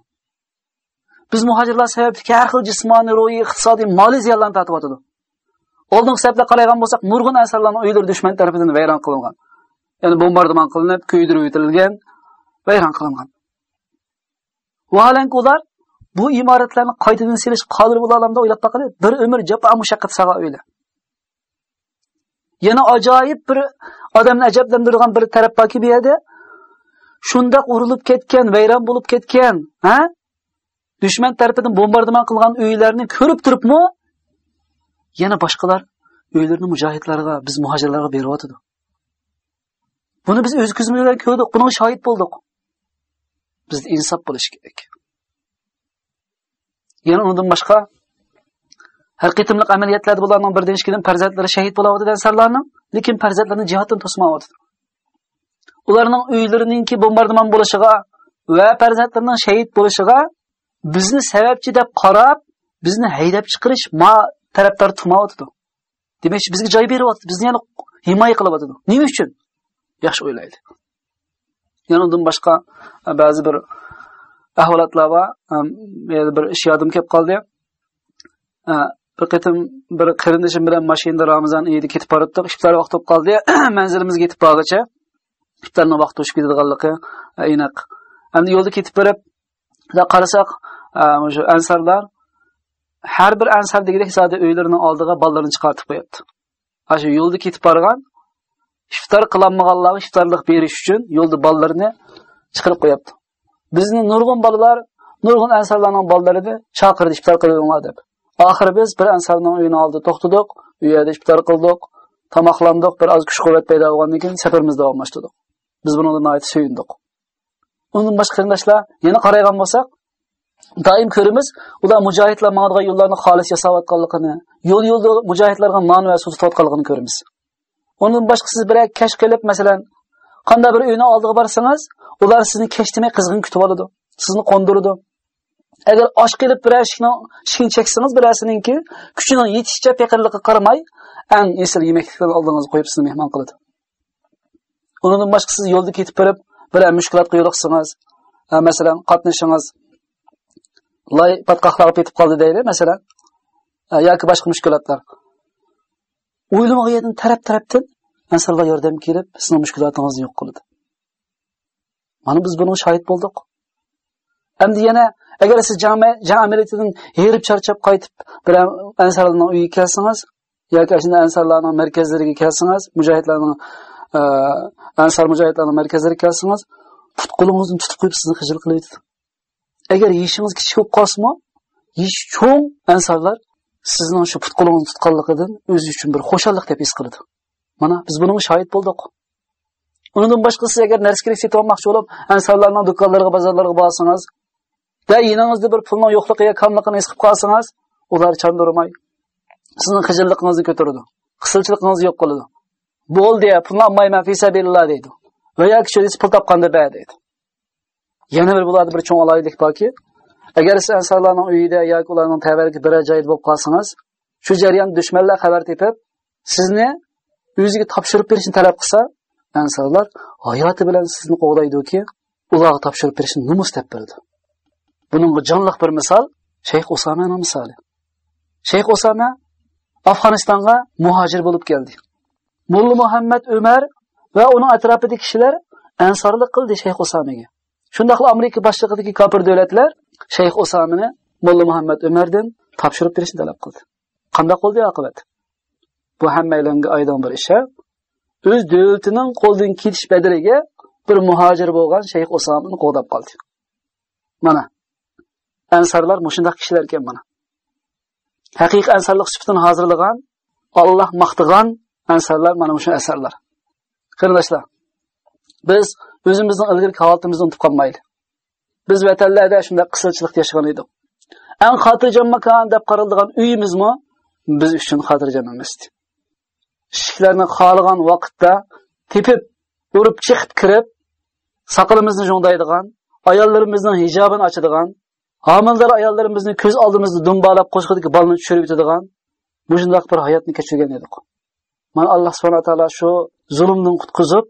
biz muhojirlar sababli har xil jismoniy ruhiy iqtisodiy moliy ziyonlarni tortyotidi oldin hisobda qaragan bo'lsak nurg'un asarlarni uylari dushman tarafidan vayron qilingan. Ya'ni bombardimon qilinib kuydirib o'tirilgan vayron qilingan. Vaholanki ular bu imoratlarni qaytadan silish qodir bo'lalamda o'ylab baqili bir umr jafo mushaqqat sag'a o'yla yana ajoyib bir odamni ajablantirgan bir taraf borki bu yerda shundoq urilib ketgan vayron bo'lib ketgan ha? Dushman tarafidan bombardimon qilgan uylarni ko'rib turibmi? Yana boshqalar uylarni mujohidlarga biz muhojirlarga beryotdi buni biz o'z ko'zimiz bilan ko'rdik buning shohid bo'ldik. Bizda insof bo'lishi kerak. Yana undan boshqa har qitimliq amaliyotlarda bularning birdan ikkidan farzandlari shahid bo'layotgan insonlarning lekin farzandlarni jihoddan to'smayapti ularning uylarininki bombardimon bo'lishiga va farzandlarning shahid bo'lishiga bizni sababchi deb qarab bizni haydab chiqarish ma tarafdor tutmayotdi demak bizga joy beryapti bizni yana himoya qilyapti nima uchun? Yaxshi o'ylaydi. Yana undan boshqa e, ba'zi bir e, ahvolotlar bor e, bir ish yodim kelib qoldi. Bir qatim bir qarindishim bilan mashinada ramazon iyida ketib boribdik iftor vaqti bo'lib qoldi manzilimizga yetib borgacha iftorni vaqti o'shib ketadiganligi aniq endi yo'lda ketib borib qarasak o'sha ansarlar har bir ansar degidek zodi uylarini oldiga bolalarini chiqartib qo'yapti ana shu yo'lda ketib borgan iftor qilolmaganlarga iftorlik berish uchun yo'lda bolalarini chiqarib qo'yapti bizni nurg'un bolalar nurg'un ansarlarning bolalarini chaqirdi iftor qilinglar deb oxiri biz bir ansarning uyini oldi to'xtadik u yerda iftor qildik tomoqlandik bir oz kuch quvvat paydo bo'lgandan keyin safarimizni etdik. biz bundan nihoyat suyundik undan boshqa qarindoshlar yana qaraygan bo'lsak doim ko'ramiz ular mujohidlar mangadigan yo'llarni xolis yasayotganligini yo'l yo'lda mujohidlarga non va suv tutayotganligini ko'ramiz. Undan boshqa siz bir kashf qilib masalan qanday bir uyni oldiga borsangiz ular sizni kechtimay qizg'in kutib oladi sizni qo'ndiradi. Agar osh qilib bir ishni ishini cheksangiz bilasizki kuchini yetishicha faqirlikqa qaramay eng esil yemakliklarni oldingizga qo'yib sizni mehmon qiladi. Undan boshqa siz yo'lda ketib borib bir mushkulatga yo'liqsangiz e, masalan qatnashingiz loy patqoqlab ketib qoldi deydi masalan e, yoki boshqa mushkulotlar o'ylamagan taraf tarafdan insonlar yordam kelib sizni mushkulotingizni yo'q qiladi. Mana biz buni shohid bo'ldik. Endi yana agar siz jami amaliyatidan herib charchab qaytib bir ansarlarning uyiga kelsangiz yoki shunday ansarlarning markazlariga kelsangiz mujohidlarning e, ansar mujohidlarning markazlariga kelsangiz put qo'lingizni tutib qo'yib sizni hijr qilyapti agar yeyishingiz kichik bo'lib qolsinmi yeyish cho'ng ansarlar sizning shu put qo'lingizni tutganligidan o'zi uchun bir xo'shallik deb his qiladi. Mana biz bunga shohid bo'ldik. Undan boshqa siz agar narsa kerak setib olmoqchi bo'lib ansarlarning do'konlariga bozorlarga borsangiz va yiningizda bir pulning yo'qligiga kamligini his qilib qolsangiz ular chandurmay sizning hijilligingizni ko'taradi qisilchiligingizni yo'q qiladi bo'ldi pulni olmayman fi sabilillah deydi. Va yoki shu pul topganda ba deydi. Yana bir bularni bir cho'ng olaylik borki agar siz ansarlarning uyida yoki ularning tavalligi bir joyda bo'lib qolsangiz shu jarayon dushmanlar xabar tepib sizni o'ziga topshirib berishni talab qilsa ansarlar hayoti bilan sizni qo'g'daydiku ularga topshirib berishni numus deb berdi buningga jonliq bir misol shayx usamani misoli. Shayx usama afg'onistonga muhojir bo'lib keldi. Mulla muhammad umar va uning atrofidagi kishilar ansorlik qildi shayx usamaga. Shundoqla amerika boshlig'idagi kofir davlatlar shayx usamini mulla muhammad umardan topshirib berishni talab qildi. Qanday qildi oqibat? Bu hammalarga aydin bir ish o'z davlatining qo'ldan ketish badaliga bir muhojir bo'lgan shayx usamini qo'g'dab qoldi. Mana ansarlar mushundoq kishilar ekan mana haqiqiy ansarlik sifatini hozirlagan olloh maqtagan ansarlar mana shu asarlar. Qarindoshlar biz o'zimizning ilgirki holatimizni unutib qolmaylik. Biz vatanlarda shunday qisqachilikda yashagan edik. Eng xotirjam makon deb qaraladigan uyimizmi? Biz uchun xotirjam emas. Eshiklarni xohlagan vaqtda tepib urib chiqib kirib soqolimizni jo'ndaydigan ayollarimizning hijobini ochadigan Homildor ayollarimizni ko'z oldimizda dumbalab qo'shqidagi bolni tushirib yutadigan bu shundoq bir hayotni kechirgan edik. Mana Alloh subhanahu taolo shu zulmdan qutqizib,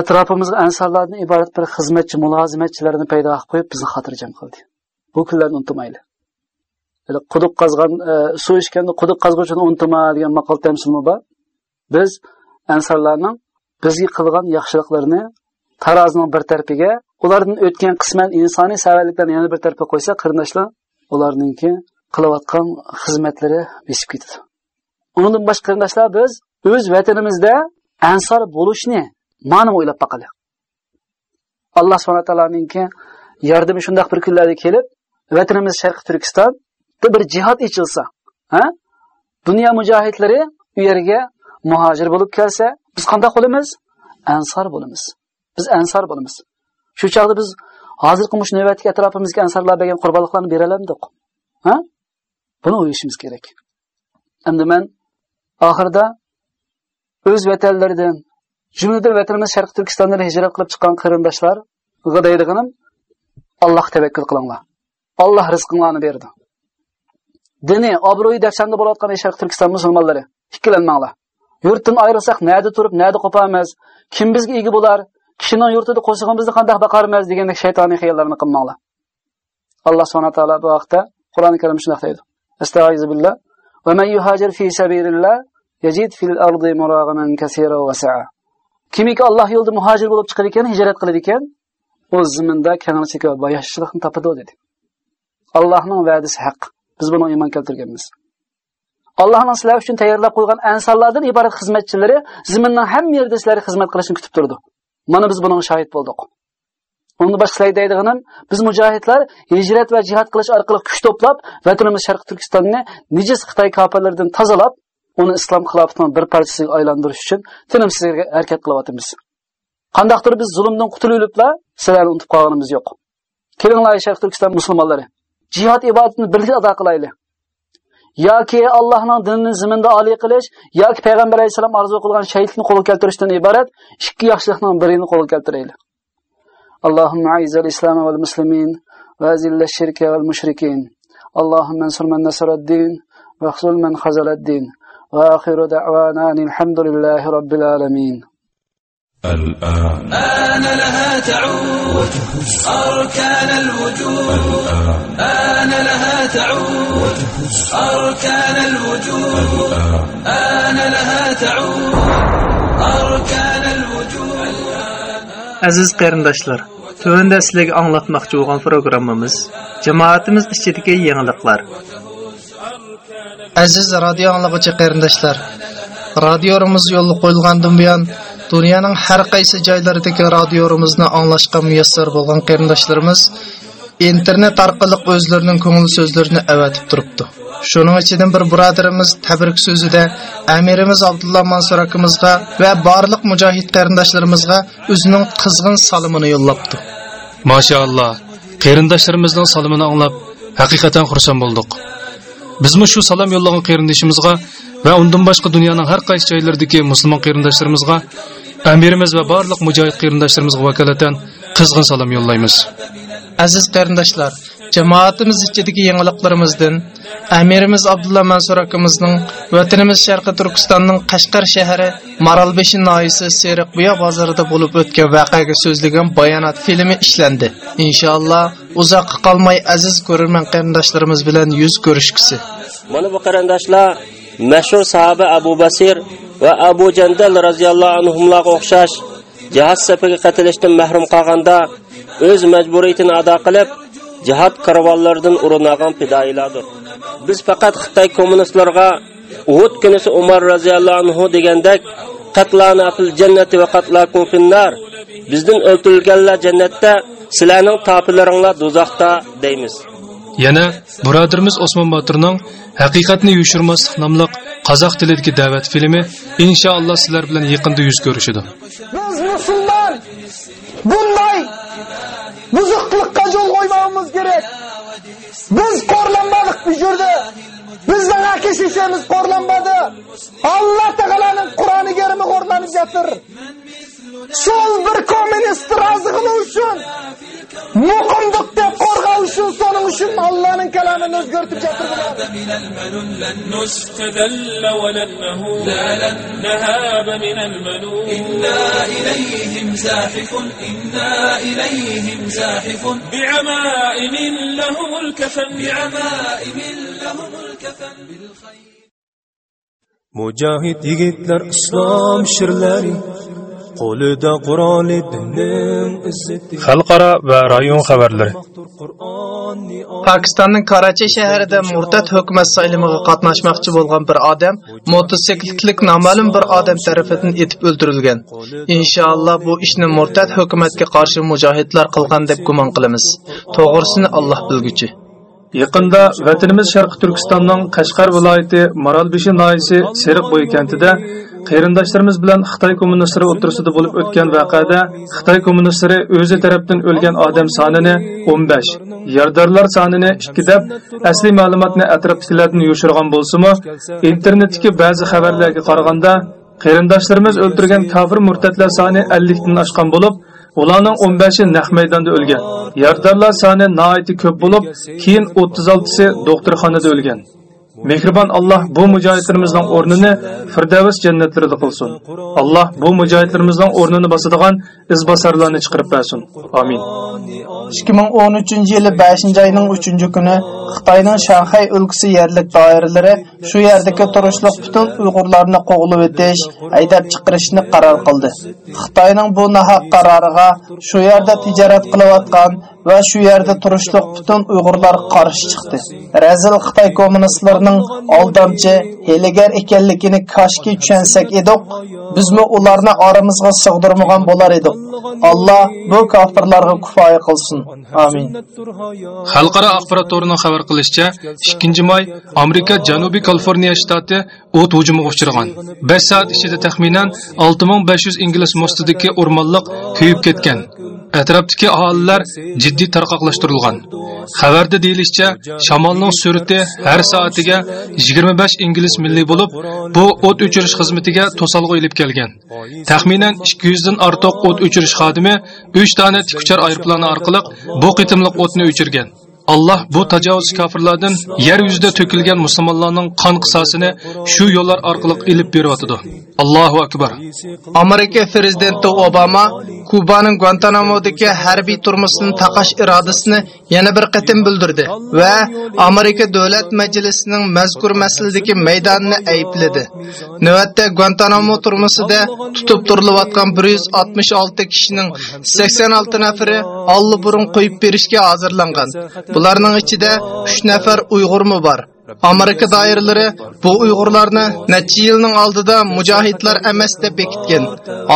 atrofimizga ansarlardan iborat bir xizmatchi, mulozimatchilarni paydo qilib qo'yib bizni xotirjam qildi. Bu kunlarni unutmayli. Quduq qazgan, e, suv ichganda quduq qazg'uvchini unutma degan maqol tamsilmi bor. Biz ansarlarning bizga qilgan yaxshiliklarini tarozining bir tarafiga, ulardan o'tgan qisman insoniy savalliklarni yana bir tarafga qo'ysa, qarindoshlar ularningki qilayotgan xizmatlari besib ketadi. Undan boshqa qarindoshlar biz o'z vatanimizda ansor bo'lishni ma'ni o'ylab baqali. Alloh subhana taoloninki yordami shundoq bir kunlarda kelib, vatanimiz Sharq turkistonda bir jihad ichilsa, ha? Dunyo mujohidlari u yerga muhojir bo'lib kelsa, biz qanday bo'lamiz? Ansor bo'lamiz. Biz ansor bo'lamiz. Shu chog'da biz hozirgi mush navbatdagi atrofimizga ansarlar bergan qurbonliklarni beralamdik. Ha? Buni o'ylashimiz kerak. Endi man oxirida o'z vatanlaridan, jumladan vatanimiz Sharq Turkistondan hijrat qilib chiqqan qarindoshlar deydiganim Alloh tavakkul qilinglar. Alloh rizqinglarni berdi. Dini, obro'yi dafshanda bo'layotgan Sharq Turkiston musulmonlari, ikkilanmanglar. Yurtdan ayrilsak, nada turib, nada qopamiz? Kim bizga ega bo'lar? Kishining yurtida qo'shig'imizni qanday baqarmiz degandek shaytoniy xayollarni qilmanglar. Alloh subhanahu taolo bu haqda Qur'oni Karim shunday deydi. Astagfiru billah. Va man yuhajir fi sabilillah yajid fil ardi muragaman kaseera. Kimiki Alloh yo'lida muhojir bo'lib chiqar ekan, hijrat qilar ekan, u ziminda kenglikcha va boyashchilikni topadi dedi. Allohning va'dasi haq. Biz buni iymon keltirganmiz. Allohning sizlar uchun tayyorlab qo'ygan ansonlardan iborat xizmatchilari ziminning hamma yerda sizlarga xizmat qilishni kutib turdi. Mana biz buning shohid bo'ldik. uni boshlay deydiganim, biz mujohidlar hijrat va jihad qilish orqali kuch to'plab, vatanimiz Sharq Turkistonni nijis Xitoy kofirlaridan tozalab, uni islom xilofatining bir parchasiga aylantirish uchun tinimsiz harakat qilyapmiz. Qandaqdir biz zulmdan qutulibla, sizlarni unutib qolganimiz yo'q. Kelinglar Sharq Turkiston musulmonlari, jihad ibodatini birlikda ado qilaylik. Yoki Allohning dinini ziminda oliy qilish yoki payg'ambar alayhisalom orzu qilgan shahidlikni qo'lga keltirishdan iborat ikki yaxshilikning birini qo'lga keltiraylik. Allohumma a'izzal islom val muslimin va azilla shirka val mushrikin. Allohumma ansur man nasaraddin va khzul man khazaladdin. va akhiru da'wana alhamdulillahi robbil alamin. الآن آن لها تعود أركان الوجود آن لها تعود أركان الوجود آن لها تعود أركان الوجود Aziz qarindoshlar, tövəndə sizlərə anlatmaqçı olan proqramımız cemaatimiz içindəki yeniliklər. Aziz radio anlıqçı qarindoshlar, radiomiz yo'lga qo'yilgandan buyon dunyoning har qaysi joylaridagi radiomizni anglashga muyassar bo'lgan qarindoshlarimiz internet orqali o'zlarining ko'ngil so'zlarini avatib turibdi. Shuning ichidan bir birodarimiz tabrik so'zida amirimiz Abdullah Mansur akamizga va barliq mujohid qarindoshlarimizga o'zining qizg'in salomini yo'llabdi. Maşallah, qarindoshlarimizning salomini anglab haqiqatan xursand bo'ldik. Bizmi shu salom yo'llagan qarindishimizga va undan boshqa dunyoning har qaysi joylaridagi musulmon qarindoshlarimizga amirimiz va barliq mujohid qarindoshlarimizga vakolatan qizg'in salom yo'llaymiz. Aziz qarindoshlar, jamoatimiz ichidagi yangiliklarımızdan amirimiz Abdullah Mansur akamizning vatanimiz Sharqi Turkistonning Qashqar shahri Maralbeshi noyisi Seriqbuya bozorida bo'lib o'tgan voqeaga so'zlagan bayonot filmi ishlandi. Inshaalloh uzoqqa qolmay aziz ko'rarman qarindoshlarimiz bilan yuz ko'rishkisi. Mana bu qarindoshlar mashhur sahoba Abu Basir va Abu Jandal roziyallohu anhumlarga o'xshash jihad safiga qatilishdan mahrum qolganda o'z majburiyatini ado qilib jihad karvonlaridan urinag'an fidoilardir. Biz faqat Xitoy kommunistlarga Uhud kunisi Umar roziyallohu anhu degandek qatlana fil jannati va qatlakum finnar bizdan o'ltirilganlar jannatda sizlarning topilaringlar do'zaxda deymiz. Yana birodarimiz Osmon Botirning Haqiqatni yushirmaslik nomli qozoq tilidagi da'vat filmi inshaalloh sizlar bilan yaqinda yuz ko'rishadi. Biz musulmon bunday buzuqlikqa yo'l qo'ymamız kerak. Biz qo'rlanmadik bu yerda. Bizning akishishimiz qo'rlanmadi. Alloh taolaning Qur'oni Karimi qo'rlanib yotdir. Шул бер коммунист разы кылуу үчүн, мукамдыкты коргоо үчүн, сонун үчүн Алланын каламын өзгөртүп жатыргылар. لن نسقد ولنه لا لن نهاب من الملون إنا إليهم زاحف إنا إليهم زاحف بعمائم لهم الكفن بعمائم لهم الكفن بالخير مجاهد يجد لر إسلام شرلاري qo'lida quroli izzati xalqaro va rayon xabarlari Pakistanning Karachi shahrida murtad hukumat saylimiga qatnashmoqchi bo'lgan bir odam mototsikllik noma'lum bir odam tomonidan etib o'ldirilgan. Inshaalloh bu ishni murtad hukumatga qarshi mujohidlar qilgan deb gumon qilamiz. To'g'risini Alloh bilguchi. Yaqında vatanimiz Sharq Turkistonning Qashqar viloyati Maralbeshi noyasi Seriqbo'yi kentida qarindoshlarimiz bilan Xitoy kommunistlari o'tirsida bo'lib o'tgan voqeada Xitoy kommunistlari o'zi tarafdan o'lgan odam sonini 15, yordorlar sonini 2 deb asli ma'lumotni atrofdagilardan yoshirgan bo'lsa-mu, internetdagi ba'zi xabarlarga qaraganda qarindoshlarimiz o'ldirgan kofir murtadlar soni 50 dan oshgan bo'lib, Ularning 15i naq maydonda o'lgan. Yordorlar soni nihoyatda ko'p bo'lib, keyin 36si doktorxonada o'lgan. Mehribon Alloh bu mujohidlarimizning o'rnini Firdavs jannatlarida qilsin. Alloh bu mujohidlarimizning o'rnini bosadigan izbosarlarni chiqarib bersin. Amin. 2013 yili 5 oyning 3 kuni Xitoyning Shanxay o'lkasi yerlik doiralari shu yerdagi turishliq butun Uyg'urlarni qo'g'lab o'tish, haydab chiqarishni qaror qildi. Xitoyning bu nahaq qaroriga shu yerda tijorat qilayotgan va shu yerda turishliq butun Uyg'urlar qarshi chiqdi. Razil Xitoy kommunistlarining aldamchi, heligar ekanligini koshki tushunsak edik, bizmi ularni oramizga sig'dirmagan bo'lar edik. Alloh bu kofirlarga kifoya qilsin. Amin. Xalqaro axborot to'rining xabar qilishicha, 2 may Amerika Janubiy Kaliforniya shtati o't hujumiga uchragan. 5 soat ichida taxminan 6500 ingliz mostidagi o'rmonliq kuyib ketgan. Atrofdagi aholilar jiddiy tarqoqlashtirilgan. Xabarda deyilishicha, shamolning surati har soatiga 25 ingliz milliy bo'lib, bu o't o'chirish xizmatiga to'salg'i ilib kelgan. Taxminan 200 dan ortiq o't o'chirish xodimi 3 dona tikuchar aeroplani orqali bu qitimliq o'tni o'chirgan. Allah bu tajovuz kafirlardan yer yuzida to'kilgan musulmonlarning qon qisosini shu yo'llar orqali ilib beryotidi. Allohu akbar. Amerika prezidenti Obama Kubaning Guantanamodagi harbiy turmusini taqash irodasini yana bir qatim bildirdi va Amerika Davlat Majlisining mazkur masaladagi maydonini aybladi. Navbatda Guantanamo turmusida tutib turilayotgan 166 kishining 86 nafari burun qo'yib berishga hozirlangan. Bularning ichida 3 nafar Uyg'urmi bor. Amerika doiralari bu Uyg'urlarni necha yilning oldida mujohidlar emas deb bekitgan.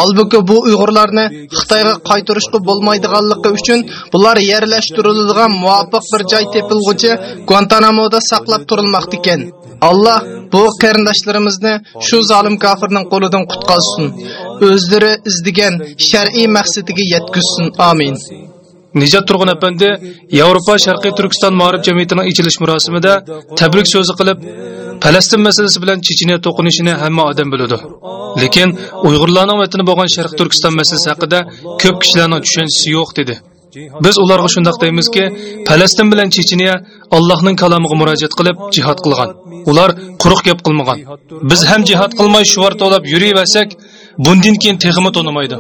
Albuki bu Uyg'urlarni Xitoyga qaytarishga bo'lmaydiganligi uchun bular yerlashtiriladigan muvofiq bir joy tepilguncha Guantanamoda saqlab turilmoqda ekan. Alloh bu qarindoshlarimizni shu zolim kofirning qo'lidan qutqazsin. O'zlari izdigan shar'iy maqsadiga yetkazsin. Amin. Nijat Turg'un apandi Yevropa Sharqiy Turkiston ma'rif jamiyatining ichilish marosimida tabrik so'zi qilib, Falastin masalasi bilan Checheniya to'qinishini hamma odam biladi. Lekin Uyg'urlarning vatani bo'lgan Sharq Turkiston masalasi haqida ko'p kishilarning tushunchasi yo'q dedi. Biz ularga shundoq deymizki, Falastin bilan Checheniya Allohning kalomiga murojaat qilib jihad qilgan. Ular quruq gap qilmagan. Biz ham jihad qilmay shuvar to'lab yurayversak, bundan keyin texmi to'namaydi.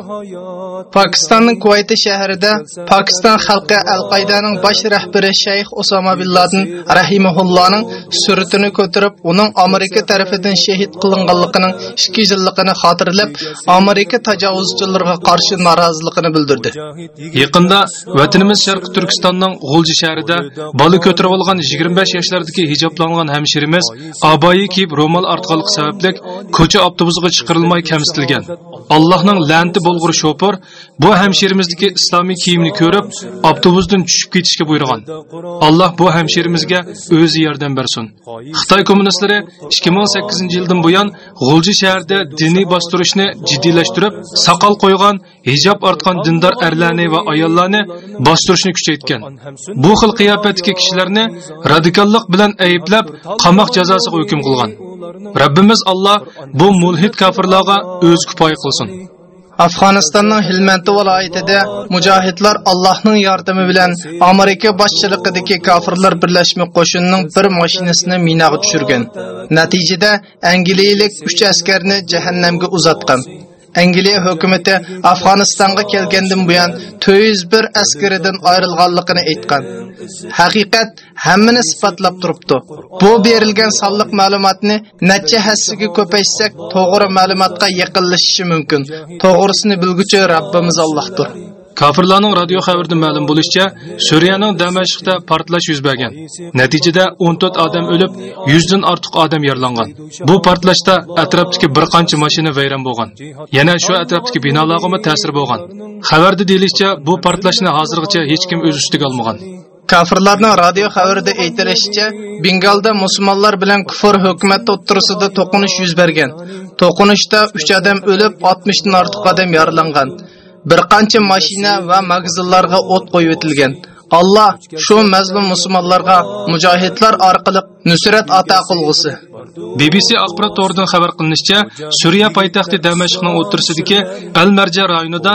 Pokistonning Kuvayt shahrida Pokiston xalqi Al-Qoidaning bosh rahbari Shayx Osama bin Laden rahimahullohning suratini ko'tarib, uning Amerika tarafidan shahid qilinganligining 2 yilligini xotirlab, Amerika tajovuzchilariga qarshi noroziligini bildirdi. Yaqinda vatanimiz Sharq Turkistonning G'ulji shahrida bola ko'tarib olgan 25 yoshlardagi hijoblangan hamshirimiz aboyi kiyib ro'mol artganligi sababli ko'cha avtobusiga chiqarilmay kamsitilgan. Allohning lanti bo'lg'ur shofir bu hamshirimizdagi islomiy kiyimni ko'rib, avtobusdan tushib ketishga buyurgan. Alloh bu hamshirimizga o'zi yordam bersin. Xitoy kommunistlari 2008 yildan buyon G'ulji shahrida diniy bostirishni jiddiylashtirib, soqol qo'ygan, hijob ortgan dindor erlarni va ayollarni bostirishni kuchaytgan. Bu xil qiyofatdagi kishilarni radikallik bilan ayblab, qamoq jazosiga hukm qilgan. Rabbimiz Alloh bu mulhid kofirlarga o'z kifoya qilsin. Afg'onistonning Hilmant viloyatida mujohidlar Allohning yordami bilan Amerika boshchiligidagi kofirlar birlashma qo'shinining bir mashinasini minaga tushirgan. Natijada Angliyalik 3 askarni jahannamga uzatgan. Angliya hukumatı Afg'onistonga kelgandan buyan 401 askeridan ayrilganligini aytgan. Haqiqat hammani sifatlab turibdi. Bu berilgan sonliq ma'lumotni necha hassiga ko'paytsak, to'g'ri ma'lumotga yaqinlashishi mumkin. To'g'risini bilguchi Rabbimiz Allohdir. Kafirlarning radio xabarida ma'lum bo'lishicha, Suriyaning Damashqda portlash yuz bergan. Natijada 14 odam o'lib, 100 dan ortiq odam yaralangan. Bu portlashda atrofdagi bir qancha mashina vayron bo'lgan. Yana shu atrofdagi binolarga ham ta'sir bo'lgan. Xabarda deyilishicha, bu portlashni hozirgacha hech kim o'z ustiga olmagan. Kafirlarning radio xabarida aytilishicha, Bengalda musulmonlar bilan kufr hukumat o'ttirisida to'qinish yuz bergan. To'qinishda 3 odam o'lib, 60 dan ortiq odam yaralangan. Bir qancha mashina va magazinlarga o't qo'yib o'tilgan. Alloh shu mazlum musulmonlarga mujohidlar orqali nusrat ato qilg'usi. BBC axborot to'ridan xabar qilinishicha, Suriya poytaxti Damashqning o'tirisidagi Al-Marja rayonida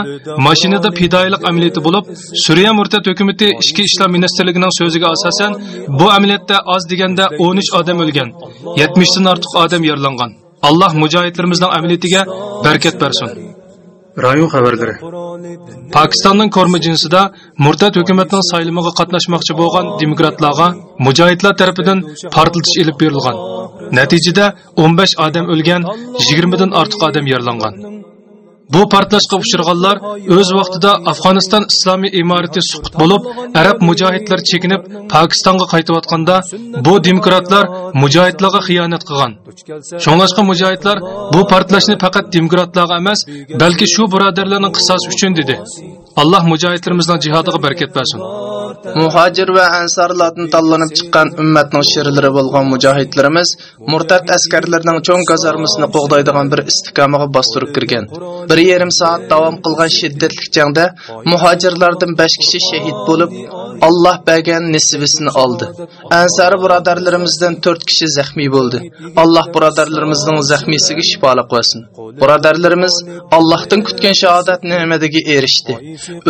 mashinada fidoyilik amaliyoti bo'lib, Suriya murtad hukumati ichki ishlar ministrligining so'ziga asosan, bu amaliyotda oz deganda 13 odam o'lgan, 70 dan ortiq odam yaralangan. Alloh mujohidlarimizning amaliyotiga barakat bersin. Rayon xabarlari. Pokistonning Korma jinsida murtad hukumatning saylimiga qatnashmoqchi bo'lgan demokratlarga mujohidlar tomonidan portlatish ilib berilgan. Natijada 15 odam o'lgan, 20 dan ortiq odam yaralangan. Bu portlashga uchraganlar o'z vaqtida Afg'oniston islomiy imorati suqut bo'lib, arab mujohidlar chekinib Pokistonga qaytayotganda bu demokratlar mujohidlarga xiyonat qilgan. Shunglashqa mujohidlar bu portlashni faqat demokratlarga emas, balki shu birodarlarning qissasi uchun dedi. Alloh mujohidlarimizning jihodiga barakat bersin. Muhojir va ansorlardan tanlanib chiqqan ummatning shirlari bo'lgan mujohidlarimiz murtad askarlarning cho'ng kazarmasini qo'g'daydigan bir istiqomaga bostirib kirgan. Bir yarim soat davom qilgan shiddatli jangda muhojirlardan 5 kishi shahid bo'lib, Alloh bergan nisbisini oldi. Ansari birodarlarimizdan 4 kishi zaxmiy bo'ldi. Alloh birodarlarimizning zaxmisiga shifoli qilsin. Birodarlarimiz Allohdan kutgan shahodat ne'matiga erishdi.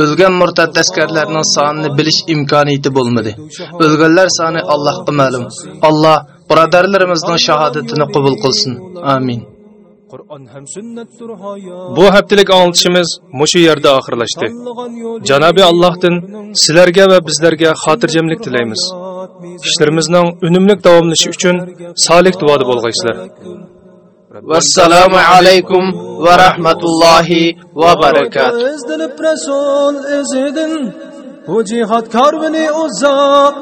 O'lgan murtad askarlarning sonini bilish imkoniyati bo'lmadi. O'lganlar soni Allohga ma'lum. Alloh birodarlarimizning shahodatini qabul qilsin. Amin. Bu haftalik anglitishimiz mushu yerda oxirlashdi. Janobi Allohdan sizlarga va bizlarga xotirjamlik tilaymiz. Ishlarimizning unumli davomlashi uchun solih duoda bo'lg'aysizlar. Vassalamu alaykum va rahmatullohi va rasul izidan bu jihad karvini uzoq